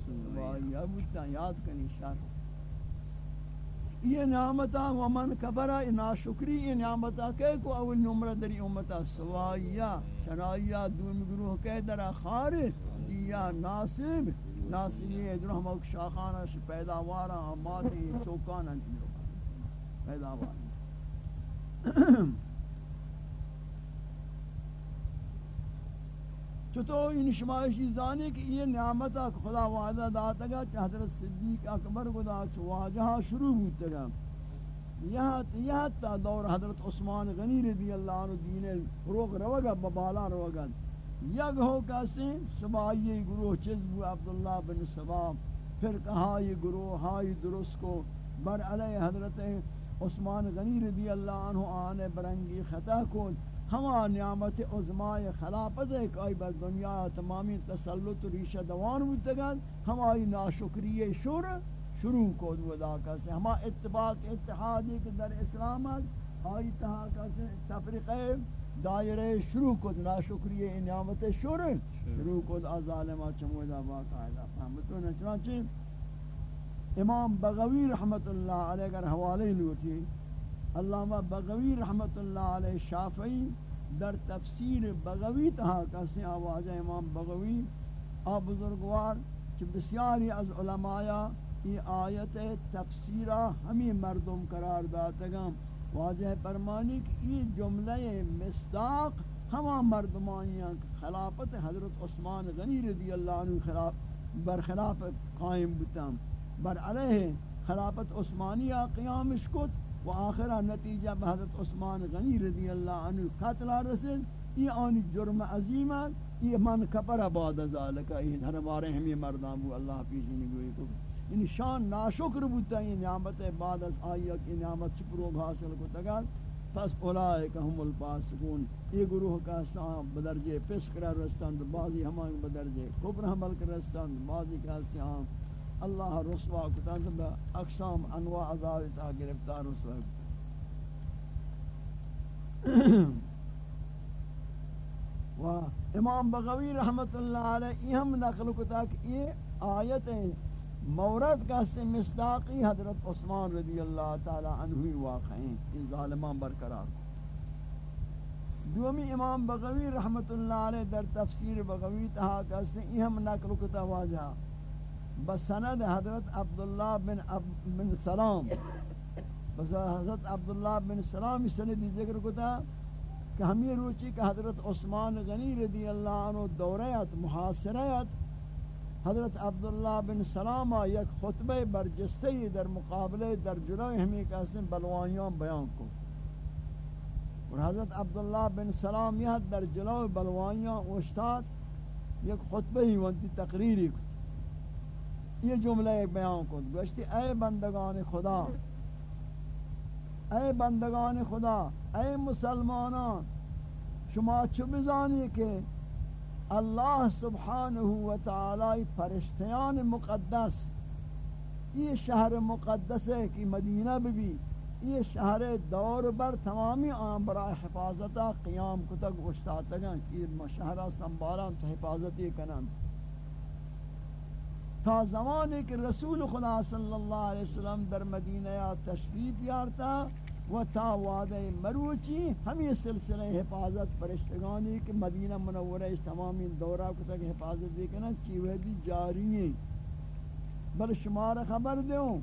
صبایہ بوتا یاد کنی شرح۔ یہ نعمتا ومن کبرا ناشکری، یہ نعمتا کہ کو اول نمرہ دری امتا سوائیا، چنائیا، دوم گروہ کہ درا خارج، یا ناصب ناصبی ادھر ہم اوک شاخانہ سے پیداوارا آمادی چوکانا پیداوارا چطور ان شمائشی زانی کہ یہ نعمت خدا وعدہ داتا گا کہ حضرت صدیق اکبر کو دا واجہا شروع ہوتا گا۔ یہاں تا دور حضرت عثمان غنی رضی اللہ عنہ دین روغ روگا ببالا روگا یک ہو کسی سبائی گروہ چزبو عبداللہ بن سباب پھر کہا یہ گروہ ہائی درست کو۔ بر علیہ حضرت عثمان غنی رضی اللہ عنہ آنے برنگی خطا کو ہما نعمت عظمائے خلافت ہے کہ آئی بس دنیا تمامی تسلط و ریشہ دوان ہوتگن ہمائی ناشکری شور شروع کو دو دا کسی ہما اتفاق اتحادی کے در اسلامت آئی تہا کسی تفریق دائرہ شروع کو ناشکری نعمت شور شروع کو دا ظالمہ چمودہ باقاعدہ فہمتو نچنانچہ امام بغوی رحمت اللہ علیہ اگر حوالے لوٹی علامہ بغوی رحمت اللہ علیہ شافعی در تفسیر بغوی تہا کسی آواز امام بغوی۔ آ بزرگوار چھ بسیاری از علماء یہ آیت تفسیرہ ہمیں مردم قرار داتگم واضح فرمانی کہ یہ جملہ مصداق ہما مردمانیاں خلافت حضرت عثمان غنی رضی اللہ عنہ خلاف برخلاف قائم بتام بر علیہ خلافت عثمانیہ قیام اشکت و آخرہ نتیجہ بحضرت عثمان غنی رضی اللہ عنہ قتل رسل یہ آنی جرم عظیم یہ من کپر بعد ذالکہ یہ ہر بارے ہمیں مردان بو اللہ پیشی نگوئی کو. یعنی شان ناشکر بودتا یہ نعمت بعد از آئیہ کی نعمت چپروگ حاصل کو تگا پس اولائک ہم الپاسقون یہ گروہ کا سام بدرجے پسک رہ رستان بعضی ہمان بدرجے کبر حمل کر رستان بعضی کا سام اللہ رسوا کتا کہ اقسام انواع عذاب تا گرفتار رسوا و امام بغوی رحمت اللہ علیہ یہ ہم نقل کتا کہ یہ آیت مورد کا سے مصداقی حضرت عثمان رضی اللہ تعالی عنہ واقعیں یہ ظالمان برقرار۔ دومی امام بغوی رحمت اللہ علیہ در تفسیر بغوی تہا کا سے یہ ہم نقل کتا واجہ بسند حضرت عبداللہ بن, بن سلام. بس حضرت عبداللہ بن سلام اس سندی ذکر کتا کہ ہمیں روچی کہ حضرت عثمان غنی رضی اللہ عنہ دوریت محاصریت حضرت عبداللہ بن سلامہ یک خطبہ برجستی در مقابلے در جلوی ہمیں کہتے ہیں بلوانیاں بیان کو اور حضرت عبداللہ بن سلام یہ در جلوی بلوانیاں اوشتاد یک خطبہ ہی وانتی تقریری کو یہ جملہ ایک بیان کو گوشتی اے بندگان خدا، اے بندگان خدا، اے مسلمانان، شما چو بزانی کہ اللہ سبحانہ و تعالی فرشتیان مقدس، یہ شہر مقدس ہے کہ مدینہ بھی یہ شہر دور بر تمامی آن برای حفاظتا قیام کتک اشتاتگا کہ شہرہ سنبالان تو حفاظتی کنن تا زمانے کہ رسول خدا صلی اللہ علیہ وسلم در مدینہ تشریف یارتا و تا وعدہ مروچی، ہمیں سلسلہ حفاظت پرشتگانی کہ مدینہ منورہ اس تمامی دورہ کو تک حفاظت دیکھنا چیوہدی جاری ہیں۔ بل شمار خبر دیوں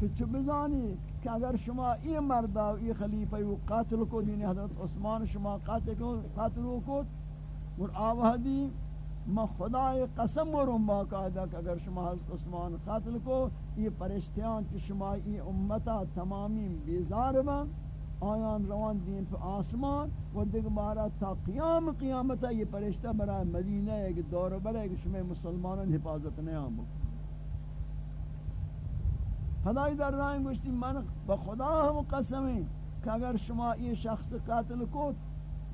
کہ چو بزانی کہ اگر شما ای مردہ ای خلیفہ و قاتل کو دین حضرت عثمان شما قاتل کو اور آوہدی ما خدای قسم ورم باقاعدہ کہ اگر شما حضرت عثمان قاتل کو، یہ پرشتیان کہ شما ای امتا تمامی بیزار با آیان روان دین پہ آسمان و دیکھ بارا تا قیام قیامتا یہ پرشتہ برای مدینہ ایک دور برای کہ شما مسلمانوں حفاظت نیام بکن خدای در رائن گوشتی، من بخدا ہم قسمیں کہ اگر شما یہ شخص قاتل کو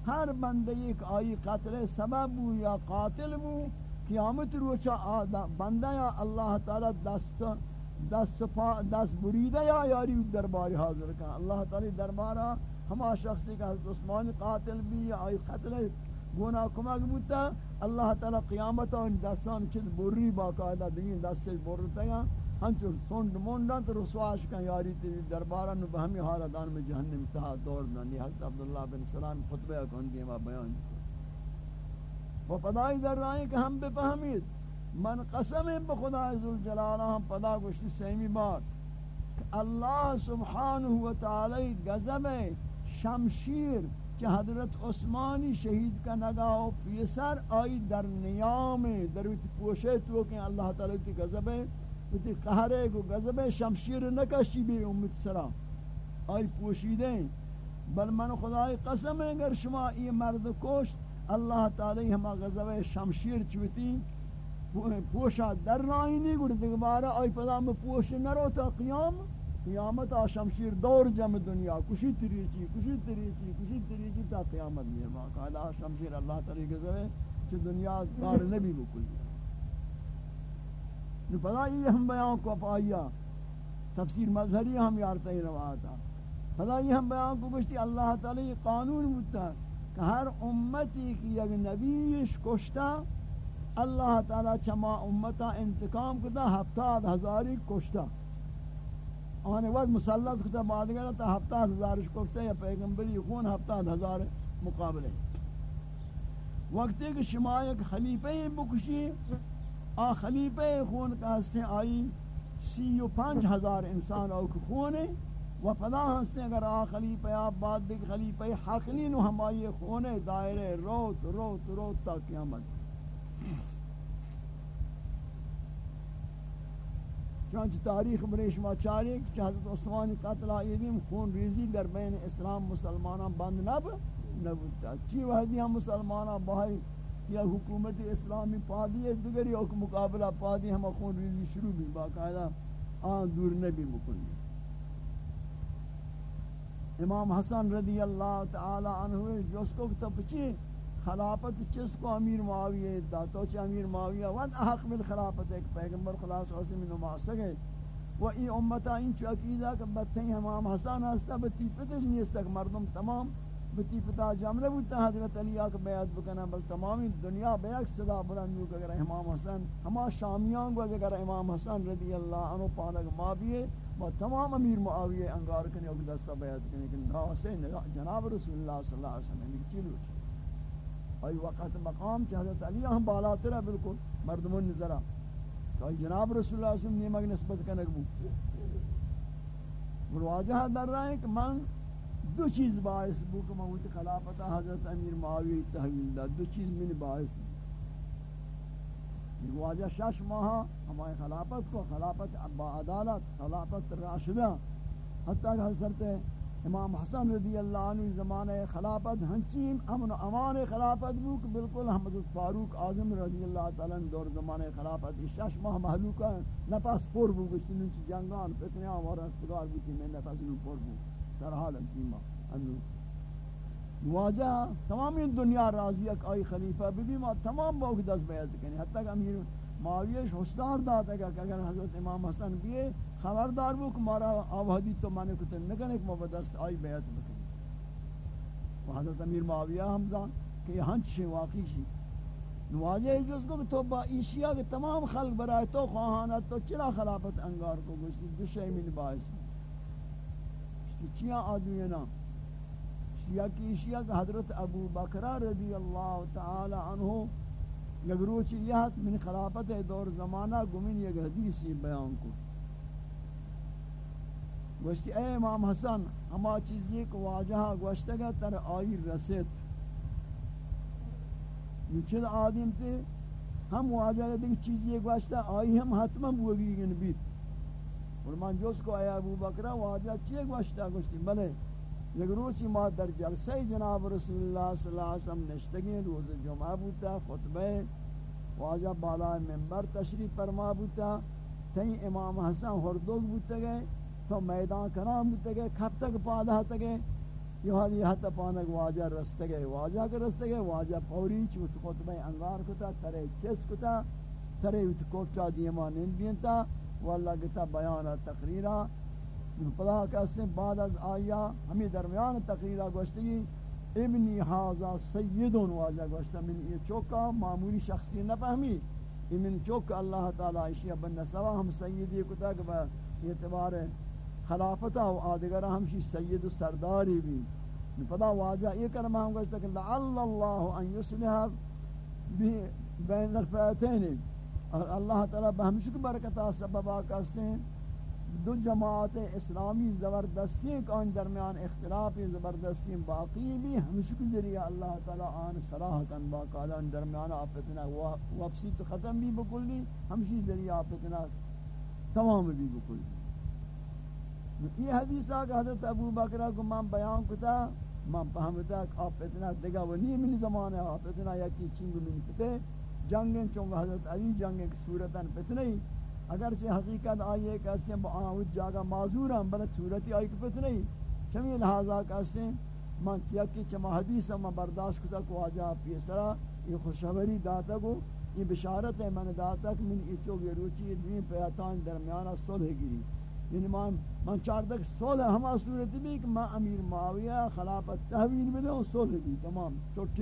ہر بندے ایک آئی قتل سبب بو یا قاتل بو، قیامت روچا بندہ یا اللہ تعالی دست دست پا، دست بریدہ یا یاری درباری حاضر کا۔ اللہ تعالی دربارہ ہما شخصی کا حضرت عثمان قاتل بھی یا آئی قتل گناہ کمک بوتا۔ اللہ تعالی قیامت ان دستان چیز بری باقاعدہ دین دست سے برتا ہنچو سوند موندان تو رسواش کا یاری تیری دربارہ نو بہمی حالتان میں جہنم تہا دور دانی حضرت عبداللہ بن سلام خطبہ کن دیما بیان وہ پدائی در رائیں کہ ہم بفہمید من قسم بخدا عزالجلالہ ہم پدا گوشتی سیمی بار اللہ سبحانہ وتعالی گزب شمشیر چہ حضرت عثمانی شہید کا نگاہ پیسر آئی در نیام، در پوشے تو کہ اللہ تعالی کی گزب ہے تی قہرے کو غضب شمشیر نکشی بھی امت سرا آئی پوشیدیں بل من خدای قسم ہے اگر شما یہ مرد کوشت اللہ تعالی ہما غضب شمشیر چوتی پوشا در رائنی گوڑ دگبارا آئی پدا میں پوش نرو تا قیام قیامت آ شمشیر دور جمع دنیا کشی تریچی کشی تریچی کشی تریچی تا قیامت میرما کہ شمشیر اللہ تعالی غضب چھ دنیا دار نبی بکلی نو پدا یہ ہم بیان کو پایا تفسیر مظہری ہم یارتا ہی رواتا پدا یہ ہم بیان کو گشتی اللہ تعالی قانون بودتا کہ ہر امتی کی یک نبیش کشتا اللہ تعالی چما امتا انتقام کتا ہفتاد ہزاری کشتا آنے وقت مسلط کتا بعد تا ہفتاد ہزارش کشتا یا پیغمبری خون ہفتاد ہزار مقابلے۔ وقتی کہ شما ایک خلیفہ بکشی آ خلیفہ خون کا ہستے آئی، سی و پانچ ہزار انسان او خون و پدا ہستے اگر آ خلیفہ، آپ بعد دیکھ، خلیفہ حقنین و ہم آئی خون دائرے روت روت روت تا قیامت۔ چانچہ تاریخ بریشما چاری کہ حضرت عثمانی قتل آئیدیم خون ریزی در بین اسلام مسلمانان بند نب نبودتا چی وحدی ہم مسلمانان باہی یا حکومت اسلامی پادی ہے دیگری اوک مقابلہ پادی ہم خون ریزی شروع بھی باقاعدہ آن دور نبی مکنی امام حسن رضی اللہ تعالی عنہ جس کو تپچی خلافت چس کو امیر معاویہ، داتو چ امیر معاویہ ود حق بالخلافت ایک پیغمبر خلاص حسن من نماز گئے و ای امتا، این چو عقیدہ کہ بتیں امام حسن ہستا بتی پتش نیست کہ مردم تمام بتی پتا جملہ بودتا حضرت علی آکھ بیعت بکنا بل تمامی دنیا بے بیعت صدا بلند ہو اگر امام حسن، ہما شامیان کو اگر امام حسن رضی اللہ عنہ پانک ما بیئے با تمام امیر معاویہ انگار کنی اوک دستا بیعت کنی کہ ناسے جناب رسول اللہ صلی اللہ علیہ وسلم ایک چیلو چی؟ آئی وقت مقام چی حضرت علی ہم بالا ترہ بالکل مردمون نظرہ تو آئی جناب رسول اللہ صلی اللہ علیہ وسلم نیمک نسبت کنک بو۔ ملواجہ در رہا ہے کہ من دو چیز باعث بو کہ موت خلافت حضرت امیر معاویہ تحویل دا دو چیز من باعث. یہ واجہ شش ماہ ہمارے خلافت کو، خلافت با عدالت، خلافت راشدہ حتیٰ کہ حضرت امام حسن رضی اللہ عنہ زمانہ خلافت ہنچیم امن و امان خلافت بو کہ بالکل حضرت فاروق اعظم رضی اللہ تعالی دور زمانہ خلافت شش ماہ محلوکہ نفس پر بو گشتن جنگان فتنے اور استگار بو میں نفس نو پر بو. سرحال انتیما انو مواجہ تمام دنیا راضی اک آئی خلیفہ بھی ما تمام باوک دست بیعت کنی. حتی کہ امیر معاویش حسدار داتا کہ اگر حضرت امام حسن بیئے خبردار بو کہ مارا آوہدی تو مانے کتن نکنے کہ مبدست آئی بیعت بکنی و حضرت امیر معاویہ حمزان کہ یہ ہنچ شی واقعی شی. نواجہ جس کو کہ تو با ایشیا کہ تمام خلق برائے تو خواہانت تو چرا خلافت انگار کو گوشتی؟ دو شئی من باعث. چیاں آدمی نا شیعہ کی شیعہ کہ حضرت ابو بکرہ رضی اللہ تعالی عنہ یگروچی یہت من خلافت دور زمانہ گمین یک حدیثی بیان کو۔ گوشتی اے امام حسن، ہما چیزی کو واجہا گوشتگا تر آئی رسید۔ چل آدم تے ہم واجہ دیکھ چیزی گوشتا آئی ہم حتما بوگی گن بیت۔ اور من جوز کو آیا ابو بکرہ واجہ چیئے گوشتا گوشتی؟ بلے، یک روچی ما در جلسہ جناب رسول اللہ صلی اللہ علیہ وسلم نشتگی روز جمعہ بوتا، خطبہ واجہ بالا ممبر تشریف فرما بوتا تین امام حسن ہردوگ بوتا گئے تو میدان کنام بوتا گئے کب تک پادہ تگے یہ حالی حتی پانک واجہ رستے گئے۔ واجہ کے رستے گئے، واجہ پوری چوت خطبہ انگار کتا، ترے کس کتا، ترے ویت کوچا دیما نندینتا واللہ گتا بیان تقریرا پدا کہتے ہیں بعد از آیا، ہمیں درمیان تقریرا گوشتی ابنی حاضا سیدون واجہ گوشتا، من یہ چوکا معمولی شخصی نہ فہمی من چوکا اللہ تعالی اشیاء بن نسوا ہم سیدی کتا کہ اعتبار خلافتا و آدگر ہمشی سید و سرداری بھی۔ پدا واجہ یہ کرما ہم گوشتا کہ لعل اللہ ان یسلح بین الفیتین اور اللہ تعالی بہمش کی برکتہ سبب آکاستے ہیں دو جماعت اسلامی زبردستی کان درمیان اختلاف زبردستی باقی بھی ہمش کی ذریعہ اللہ تعالی آن صلاح کن با کالان درمیان آفتنا واپسی تو ختم بھی بکلی ہمشی ذریعہ آفتنا تمام بھی بکلی یہ حدیث آگا حضرت ابو بکرہ کو من بیان کتا، من فهمتا کہ آفتنا دگا و نیم من زمان آفتنا یکی چنگ من کتے۔ جنگیں چونکہ حضرت علی جنگیں کی صورتاً فتنی اگرچہ حقیقت آئیے کہ اس نے آہود جاگا معذور ہیں بلد صورتی آئی کی فتنی چمی لحاظہ کہ اس نے من کیا کہ چما حدیث میں برداشت کتا کو آجا پیسرا یہ خوشحوری داتا کو، یہ بشارت ہے، من داتا کہ من یہ چوک روچی پیاتان درمیانا صلح گیری یعنی من من چار تک صلح ہما صورتی بھی کہ میں امیر معاویہ خلافت تحویل بدے ہوں صلح بھی تمام چوٹھت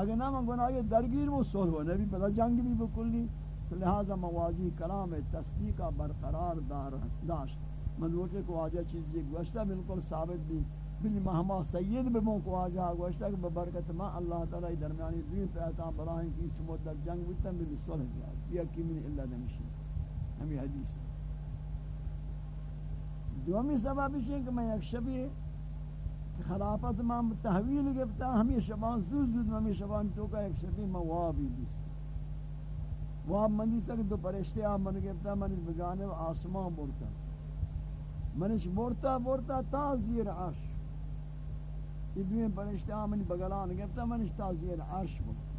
اگر نہ من گناہ درگیر وہ صلح ہو نبی بلا جنگ بھی بکلی. لہذا مواجی کلام تصدیق برقرار دار داشت. من روچے کو آجا چیز یہ گوشتا بالکل ثابت بھی بلی مہما سید بمون کو آجا گوشتا کہ ببرکت ما اللہ تعالی درمیانی دوین پیتان براہیں کی چمو در جنگ بودتا بھی صلح دیا یہ کی من اللہ دمشی ہمیں حدیث. دومی سبب ہے کہ میں ایک شبی خلافت ما تحویل گفتا ہمیں شبان زود زود ہمیں شبان تو کا ایک شبی موابی بیس واب منی سک دو پرشتے آم من گفتا منش بجانب آسمان بورتا منش بورتا بورتا تا زیر عرش. یہ پرشتے آم منی بگلان گفتا منش تا زیر عرش بورتا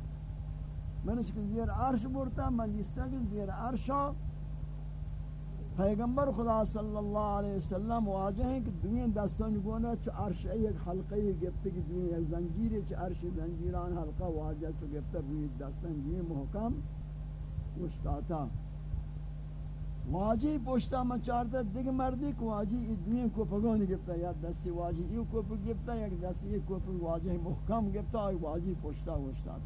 منش که زیر عرش بورتا من جستا که زیر عرشا. پیغمبر خدا صلی اللہ علیہ وسلم واجہ ہیں کہ دنیا دستان گونا چھ عرش ایک حلقہ گفت کہ دنیا ایک زنجیر چھ عرش زنجیران حلقہ واجہ چھ گفت بوئی دستان دنیا محکم اشتاتا واجی پوشتا ما چارتا دیگ مردی کو واجی ای دوین کو پگونی گفتا یا دستی واجی ایو کو پگ گفتا یا دستی ای کو پگ واجی محکم گفتا آئی واجی پوشتا پوشتا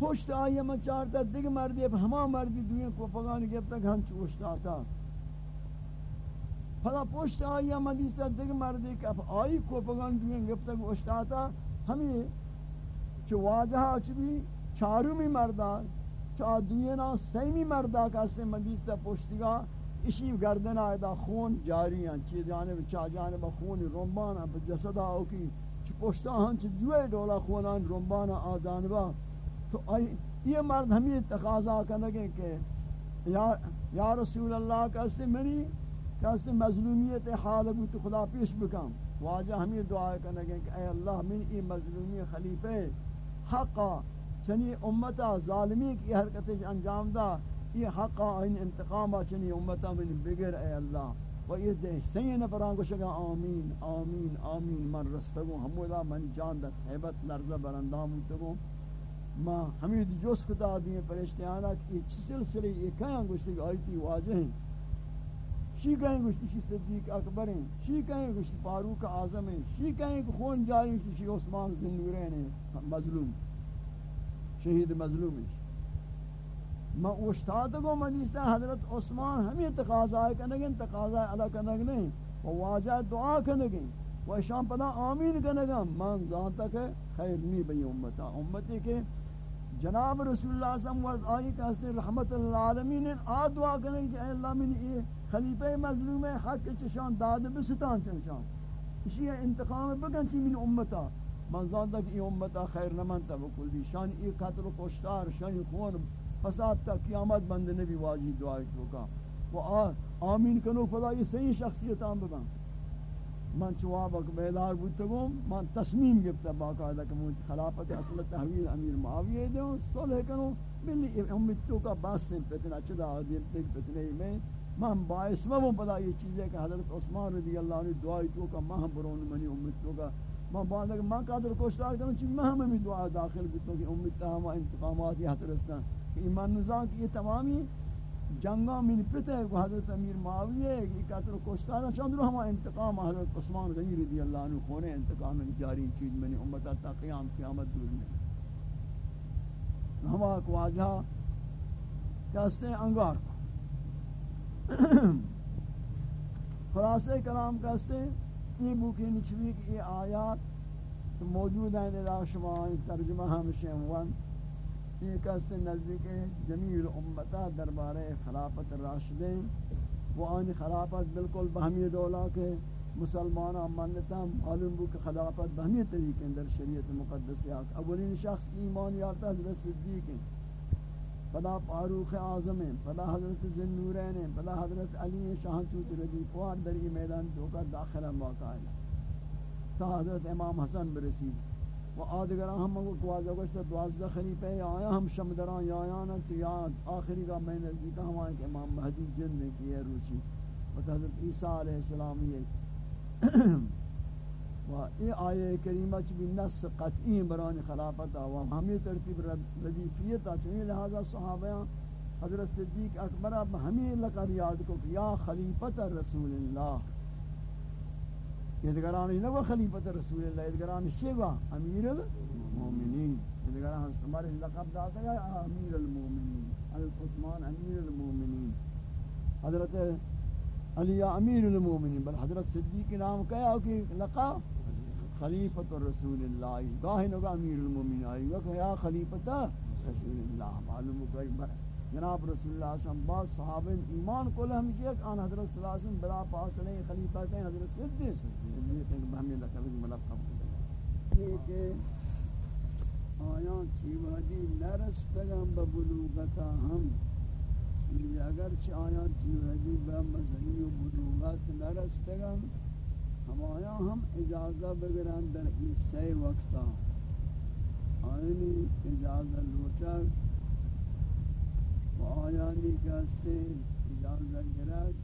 تا پوشت آئی چارتا دیگ مردی اب ہما مردی دوین کو پگونی گفتا گھن چوشتا تا پھلا پوشت آئی ما دیسا دیگ مردی کہ آئی کو پگونی دوین گفتا گوشتا تا ہمیں چو واجہا چبی چارومی مردان چا دینا سیمی مردا کسی مدیستا پشتگا اشی گردن آئیدا خون جاری ہیں، چی جانب، چا جانب خون رنبان ہیں جسد آو کی چی پشتا ہن چی جوئے ڈولا خونان رنبان آ جانبا۔ تو یہ مرد ہمیں تقاضا کرنگے کہ یا, رسول اللہ کسی منی؟ کسی مظلومیت حال بود خدا پیش بکم؟ واجہ ہمیں دعا کرنگے کہ اے اللہ من ای مظلومی خلیفہ حقا چنی امتا ظالمی کی حرکت انجام دا یہ حقا این انتقاما چنی امتا من بگر اے اللہ. و یہ دے سین پران کو شگا آمین آمین آمین. من رستگو ہمودا من جان دا حیبت لرزہ برندام تگو ما ہمیں جوس کتا دیئے پرشتیانا کہ یہ چی سلسلے یہ کہیں گوشتی آیتی واجہ ہیں؟ شی کہیں گوشتی شی صدیق اکبر ہیں؟ شی کہیں گوشتی فاروق اعظم ہیں؟ شی کہیں کہ خون جاری شی عثمان زندورین ہیں؟ مظلوم، شہید مظلوم ہیں. ما اوشتاد کو مدیستا حضرت عثمان ہمیں تقاضا کنگن، تقاضا علا کنگ نہیں و واجہ دعا کنگن، و شام پدا آمین کنگن. من ذاتا کہ خیر نہیں بئی امتا، امتی کے جناب رسول اللہ صلی اللہ علیہ وسلم آئی کہتے ہیں رحمت اللہ عالمین آ دعا کریں کہ اے اللہ من یہ خلیفہ مظلوم حق چشان داد بستان چشان اسی انتقام بگن چی من امتا۔ من زانتا کہ یہ امتا خیر نمانتا بکل بھی۔ شان ای قتل و کشتار، شان خون، فساد تا قیامت بند نبی واجی دعائی چوکا و آمین کنو خدا، یہ صحیح شخصیتان بگن من چواب بیدار بودتا گو من تصمیم گفتا باقاعدہ کہ من خلافت اصل تحویل امیر معاویہ دیوں صلح کنو بلی امید تو کا باس سے فتنہ چدا آدھیر تک فتنہ میں۔ من باعث میں وہ پدا یہ چیز ہے کہ حضرت عثمان رضی اللہ عنہ دعائی تو کا، ماہ برون منی امید تو کا۔ ما باندگ ما قادر کوشتار کروں چی میں ہمیں دعا داخل بیتوں کہ امید تاہم انتقامات یہ حترستان کہ ایمان نظام کی یہ تمامی جنگا من پتہ ہے کہ حضرت امیر معاویہ ہے کہ قادر کوشتار چاند رو ہما انتقام حضرت عثمان غنی رضی اللہ عنہ خونے انتقام جاری چیز میں نے امتا تا قیام قیامت دور میں۔ ہما کو آجا کہتے ہیں انگار کو۔ خلاصے کلام کہتے ہیں یہ موکی نچوی کہ یہ آیات موجود ہیں، لذا شما ترجمہ ہمشہ ہوان یہ کہتے نزدیک جمیل امتا دربار خلافت راشدین، وہ آنی خلافت بالکل بہمی دولا کے مسلمان امانتا معلوم بو کہ خلافت بہمی طریقے در شریعت مقدسیات اولین شخص کی ایمان یارتا حضرت صدیق ہیں، پدا فاروق اعظم ہیں، پدا حضرت ذنورین ہیں، پدا حضرت علی شاہ چوت ردی پوار در یہ میدان دھوکا داخلہ موقع ہے۔ تا حضرت امام حسن برسید۔ و آدگران ہم کو کوازہ گوشتا دوازدہ خلیفہ آیا، ہم شمدران یا آیا نا تو یا آخری کا میں نزدیکا ہم آئے کہ امام مہدی جن نے کی ہے روچی۔ و حضرت عیسیٰ علیہ السلام یہ و این آیه کریمه چی بی نص قطعی بران خلافت و ہمی ترتیب ردیفیت چنین لہذا صحابیان حضرت صدیق اکبر اب ہمیں لقب یاد کو کہ یا خلیفت رسول اللہ۔ ادگران نو خلیفت رسول اللہ ادگران شیوا امیر المومنین ادگران ہمارے لقب داتا ہے امیر المومنین عثمان امیر المومنین حضرت علی امیر المومنین بل حضرت صدیق نام کہا کہ لقب؟ خلیفت رسول اللہ گاہی نگا امیر المومن آئی وقت یا خلیفت رسول اللہ معلوم ہے کہ جناب رسول اللہ صلی اللہ علیہ وسلم، بعض صحابہ ایمان کو لہم کیا کہ آن حضرت صلی اللہ علیہ وسلم بلا فاصلے خلیفہ کہیں حضرت صدیق صدیق ایک بہمی لقب ملقب یہ کہ آیان چیوادی نرستگم ببلوغتا ہم۔ یعنی اگر چی آیان چیوادی بمزنی و بلوغت نرستگم ہم ہمایا ہم اجازہ بگران در عیسی وقتا۔ آئینی اجازہ لوچا آیانی کہستے اجازہ گرد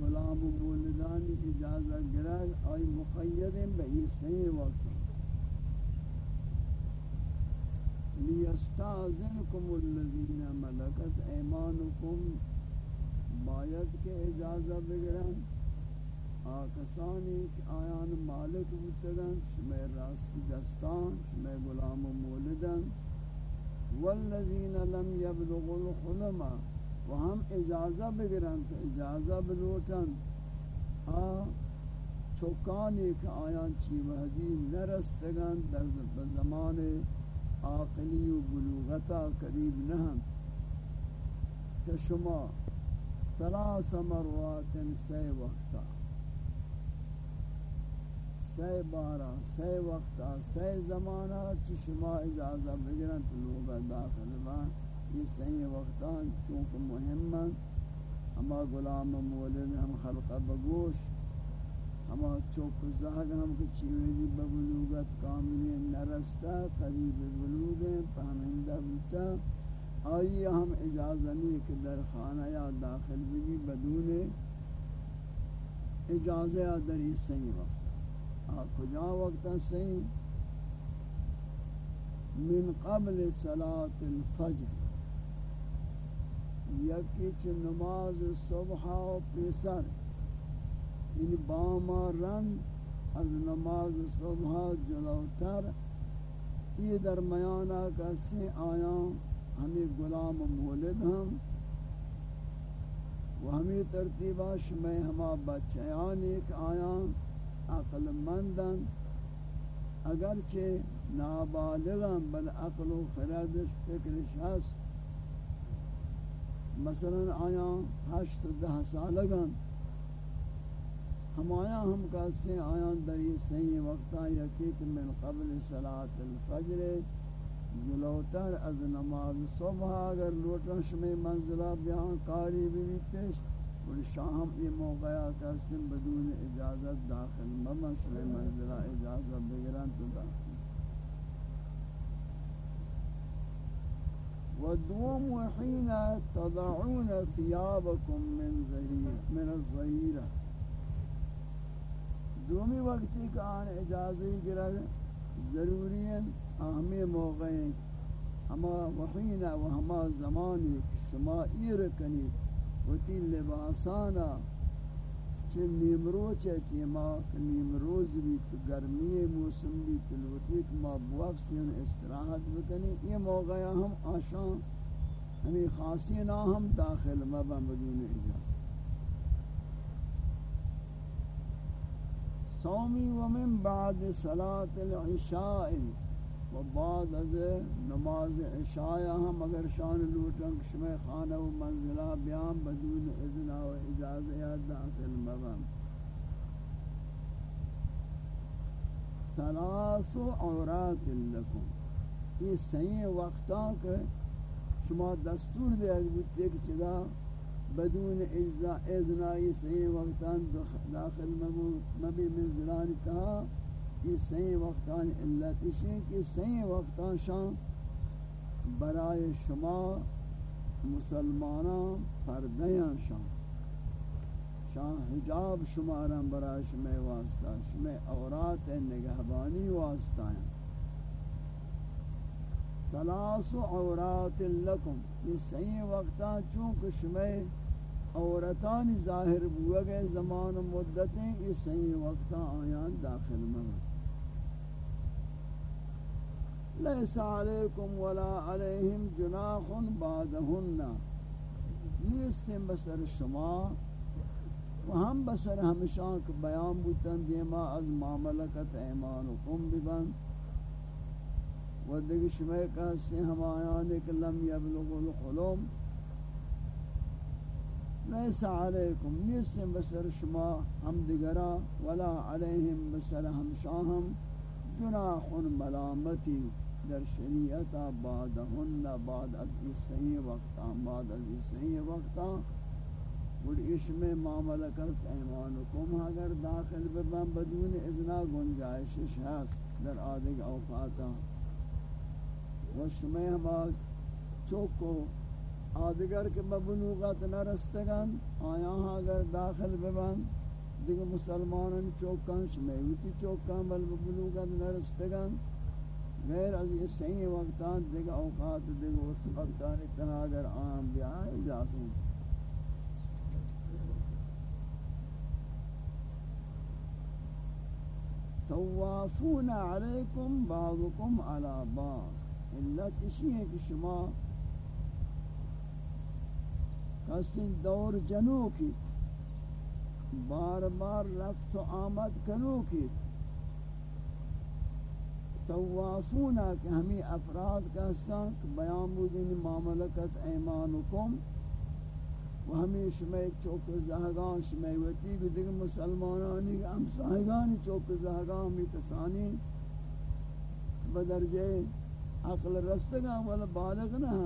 غلام و مولدانی اجازہ گرد آئی مقید با عیسی وقتا لیستازنکم الذین ملکت ایمانکم، باید کے اجازہ بگرن آکسانی آیان مالک بودتگن شمی راستی دستان شمی غلام و مولدن والذین لم یبلغ الخلم و ہم اجازہ بگرن اجازہ بلوٹن آ، چوکانی کہ آیان چی وحدی نرستگن در زمان عاقلی و بلوغتا قریب نہم چشما ثلاث مرات سی وقتا سی بارا سی وقتا سی زمانہ چشما اجازہ بگرن تو لوگ داخل بان یہ سی وقتا چونکہ مہمن ہما غلام مولد ہم خلق بگوش۔ ہما چوک زہگ ہم کی چیویدی ببلوغت کاملی نرستا قریب بلوغیں پہمندہ بتا آئی ہم اجازہ نہیں کہ در خانہ یا داخل بھی بدون اجازہ یا در یہ صحیح وقت کجا وقت صحیح من قبل صلاة الفجر۔ یکی نماز صبح و پیسر۔ یعنی باما رند از نماز صبح جلوتر۔ یہ درمیانہ کسی آیاں ہمیں غلام مولد ہم۔ و ہمیں ترتیبہ شمی ہما بچیان ایک آیاں عقل مندن اگرچہ نابالغن، بل عقل و خردش فکرش ہست مثلا آیاں ہشت دہ سالگن. ہمایا ہم کہتے آیاں در یہ صحیح وقتا یقیق من قبل صلاة الفجر جلوتر از نماز صبح، اگر لوٹا شمی منزلہ بیان کاری بیتش اور شاہم یہ موقع کہتے بدون اجازت داخل. ممن شمی منزلہ اجازت بگران تو داخل. ودوم وحين تضعون ثيابكم من زهير من الظهيره دومی وقتی کہ آن اجازی گرہ ضروری اہمی ہیں ہما وحین و ہما زمانی شما ایر وتی لباسانا چه نیمروچ ہے چه ما نیمروز بھی تو گرمی موسم بھی تلوتی کہ ما بوافسین استراحت بکنی. یہ موقع ہم آشان ہمیں خاصی نہ ہم داخل مبن بدون اجازت صومی و من بعد صلاة العشاء. و بعد از نماز عشاء ہم اگر شان لوٹن کشم خانہ و منزلہ بیان بدون اذن و اجازت داخل مبن ثلاث عورات لکم۔ یہ صحیح وقتاں کہ شما دستور دے اگر کہ چدا بدون اذنائی صحیح وقتان داخل مبی من زلان کہا یہ صحیح وقتان علت اشین صحیح وقتان شان برای شما مسلمانان پردیان شان۔ شان حجاب شماران برای شما واسطہ، شما اورات نگہبانی واسطہ ہیں۔ سلاس عورات لکم، یہ صحیح وقتان چونکہ شما عورتان ظاہر بوا گئے زمان و مدتیں اس صحیح وقتا آیان داخل میں لیس علیکم ولا علیہم جناح بعدہن. نیستیں بسر شما. و ہم بسر ہمشان کے بیان بودتن دیما از معاملکت ایمانکم ببن. و دیکھ شما کہتے ہم آیان ایک لم یبلغ الخلوم لیس علیکم نیستن بسر شما ہم دگرا ولا علیہم بسر ہمشان ہم جناح ملامتی. در شریعتا بعدہن بعد از صحیح وقتا بعد از صحیح وقتا اور اس میں معاملہ کرت ایمانکم اگر داخل ببن، بدون اذنا گنجائشش ہست در آدھگ اوقاتا و شما ہما چوکو آدگر کے مبلوغت نرستگن، آیا ہاں اگر داخل ببن دیکھ مسلمانان چوکان، شمیوتی چوکان، بل مبلوغت نرستگن. غیر از یہ صحیح وقتان دیگا اوقات دیگا اس وقتان اتنا اگر عام بیان اجازت توافون علیکم بعضکم علی بعض۔ علت اسی ہے کہ شما کسی دور جنو کی بار بار رفت و آمد کنو کی توافونا کہ ہمیں افراد کا حصہ بیان بودین معاملکت ایمانکم و ہمیں شمی چوک زہگان شمی وطی کو دیکھ مسلمانانی ہم ساہگانی چوک زہگان ہمیں کسانی بدرجہ عقل رستگان والا بالغ نہ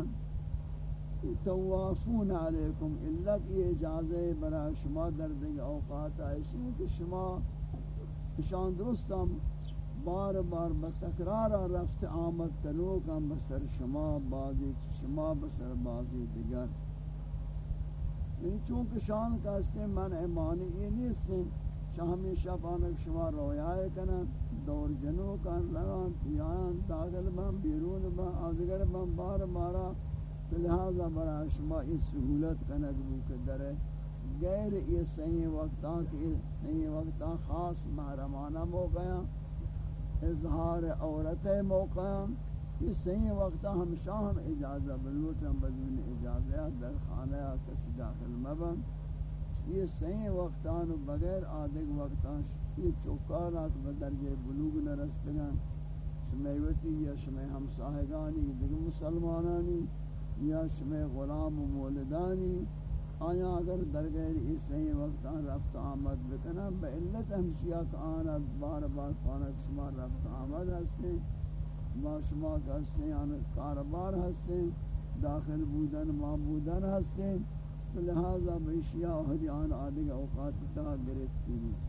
توافون علیکم علت یہ اجازہ برای شما در اوقات آئیشی کہ شما شان درستم بار بار بتکرار رفت آمد کنو کم بسر شما، بازی شما بسر بازی دیگر. یعنی چونکہ شان کا استے من ایمانی یہ نیستیں شاہ ہمیشہ پانک شما رویائے کنن، دور جنو کن لگان تیان داخل بن، بیرون بن آدگر بن، بار مارا لہذا برا شما اس سہولت کنک بوک درے غیر یہ صحیح وقتاں کہ صحیح وقتاں خاص محرمانہ ہو موقعاں اظہار عورت موقعاں یہ صحیح وقتا ہم شاہم اجازہ بلوٹا بدون اجازہ در خانہ کسی داخل مبن یہ صحیح وقتان بغیر آدھگ وقتان یہ چوکارات بدرجہ بلوگ نرستگان. شمیوتی یا شمی ہمساہگانی، دیگر مسلمانانی، یا شمی غلام و مولدانی آیا اگر در غیر اس صحیح وقتان رفت آمد بکنا با علت ہمشیہ کا آنا بار بار پانک شما رفت آمد ہستے ما شما کہتے ہیں یعنی کاربار ہستے، داخل بودن، ما بودن ہستے، تو لہذا بیشیا ہدیان آدھے اوقات تا گرفت بھی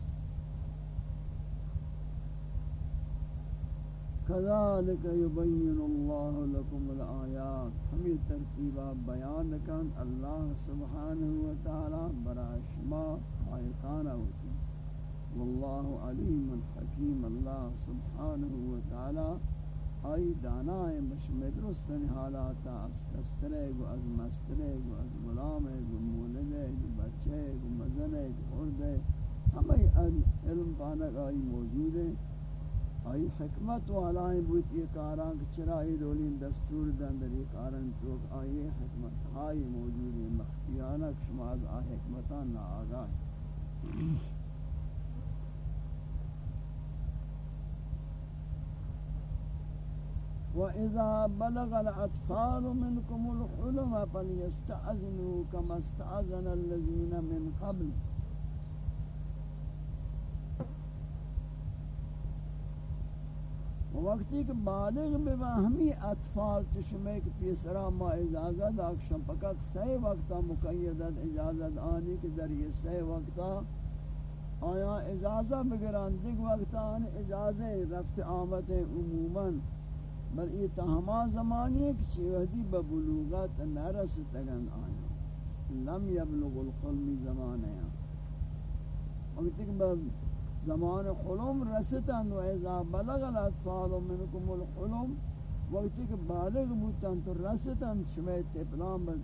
كذلك يبين الله لكم الآيات. ہمیں ترتیبہ بیان کن اللہ سبحانہ وتعالی برای شما آیتانا ہوتی واللہ علیم حکیم. اللہ سبحانہ وتعالی آئی دانائیں مشمد رستن حالاتا از کسترے گو، از مسترے گو، از غلامے گو مولدے گو، بچے گو مزنے گو عردے ہمیں علم پانک آئی موجود ہیں آئی حکمت و علائیں بوت یہ کاران کہ چرائی دولین دستور دندر یہ کاران چوک آئی حکمت آئی موجود ہیں مخفیانک شما از آئی حکمتان نا آگاہ وَإِذَا بَلَغَ الْأَطْفَالُ مِنْكُمُ الْحُلُمَ فَلْيَسْتَأْذِنُوا كَمَا اسْتَأْذَنَ الَّذِينَ مِنْ قَبْلِ۔ وقتی کہ بالغ بے ہمی اطفال چشمے کے پیسرا ما اجازت اکشم فقط سی وقتا مقیدت اجازت آنی کہ در یہ سی وقتا آیا اجازت بگران دیکھ وقتا آن اجازت رفت آمد عموماً. بل یہ تہما زمانی ہے کہ چیوہدی ببلوغت نرس تگن آیا. لم یبلغ القلمی زمانے وقتی کہ زمان حلم رستن و اذا بلغ الاطفال منکم الحلم وقتی کہ بالغ بودتن تو رستن شما تپلان بل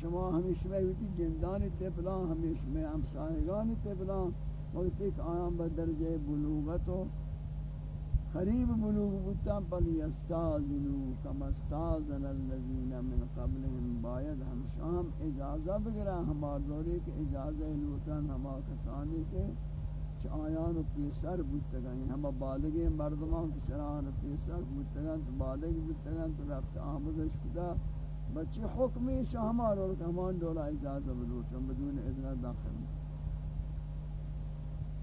شما ہمیں شما ہوتی جندان تپلان ہمیں شما ہمسائگان تپلان. وقتی کہ آیان بدرجہ بلوغت و قریب بلوغ بودتا پل یستازنو کم استازن الذین من قبلهم. باید ہم شام اجازہ بگرا ہما دوری کے اجازہ لوٹن ہما کسانی کے چھ آیان و پیسر بودتگن ہما یعنی بالگی مردمان کے چران پیسر بودتگن تو بالگ بودتگن تو رفت آمدش کدا بچی حکمی شاہما رو کہ ہمان دولا اجازہ بلوٹن بدون اذن داخل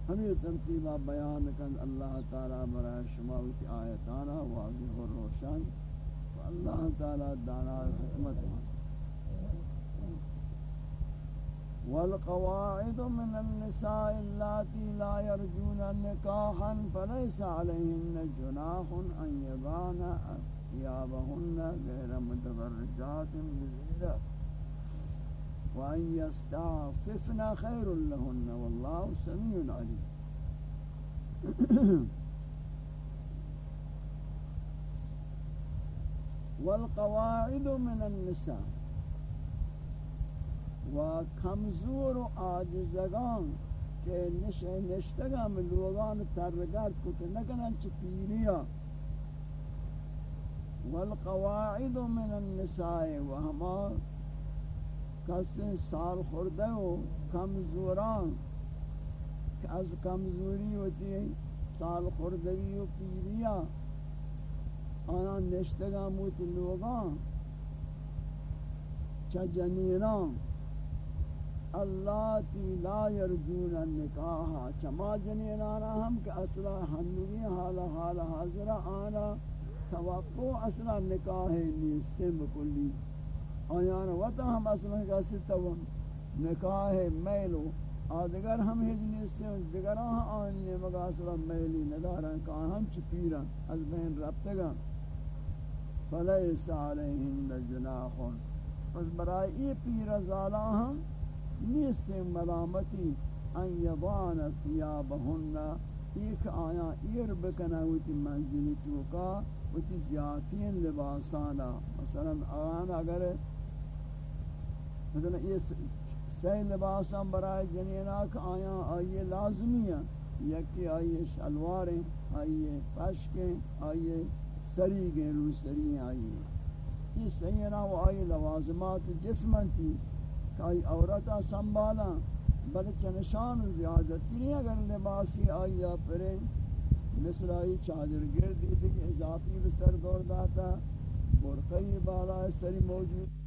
ہمیں ترتیبہ بیان کن. اللہ تعالی برای شماوت آیتانا واضح و روشن. و اللہ تعالی دانا حکمت والقواعد من النساء اللاتي لا يرجون نكاحا فليس عليهن جناح أن يضعن ثيابهن غير متبرجات بزينة وأن يستعففن خير لهن والله سميع عليم. والقواعد من النساء و کمزور و آجزگان کہ نش نشتگا میں لوگان ترگرد کو نکنن چی پیریا والقواعد من النساء، و ہما کسی سال خورده و کمزوران کہ از کمزوری ہوتی ہے سال خوردگی و پیریا آیا نشتگا موت لوگان چا جنینان. اللہ تی لا یرجون النکاح، چما جنینانا ہم کہ اصلا ہندوی حالا حالا حاضرہ آنا، توقع اصلا نکاح نیستے بکلی۔ آیانا وطا ہم اصلا کسی تو نکاح میلو، آدگر ہم ہج نیستے دیگر آہاں آنی مگا اصلا میلی ندارن کہاں ہم چپیرا از بین ربتگا فلیس علیہن جناحن۔ پس برائی یہ پیر زالا ہم نیست ملامتی ان یضان ثیابهن. ایک آیا ایر بکنا ہوتی منزلی توکا ہوتی زیادتین لباسانا. مثلا آن اگر مثلا یہ سی لباسان برای جنینا کہ آیا آئیے لازمی ہیں یکی آئیے شلواریں آئیے پشکیں آئیے سریگیں رو آئیے یہ سینا و آئیے لوازمات جسمن تھی کہ عورتہ سنبھالا بل چنشان زیادتی نہیں اگر لباسی آئی پرے، مثل آئی چادر گردی تھی کہ اضافی بستر دور داتا برقی بالا سری موجود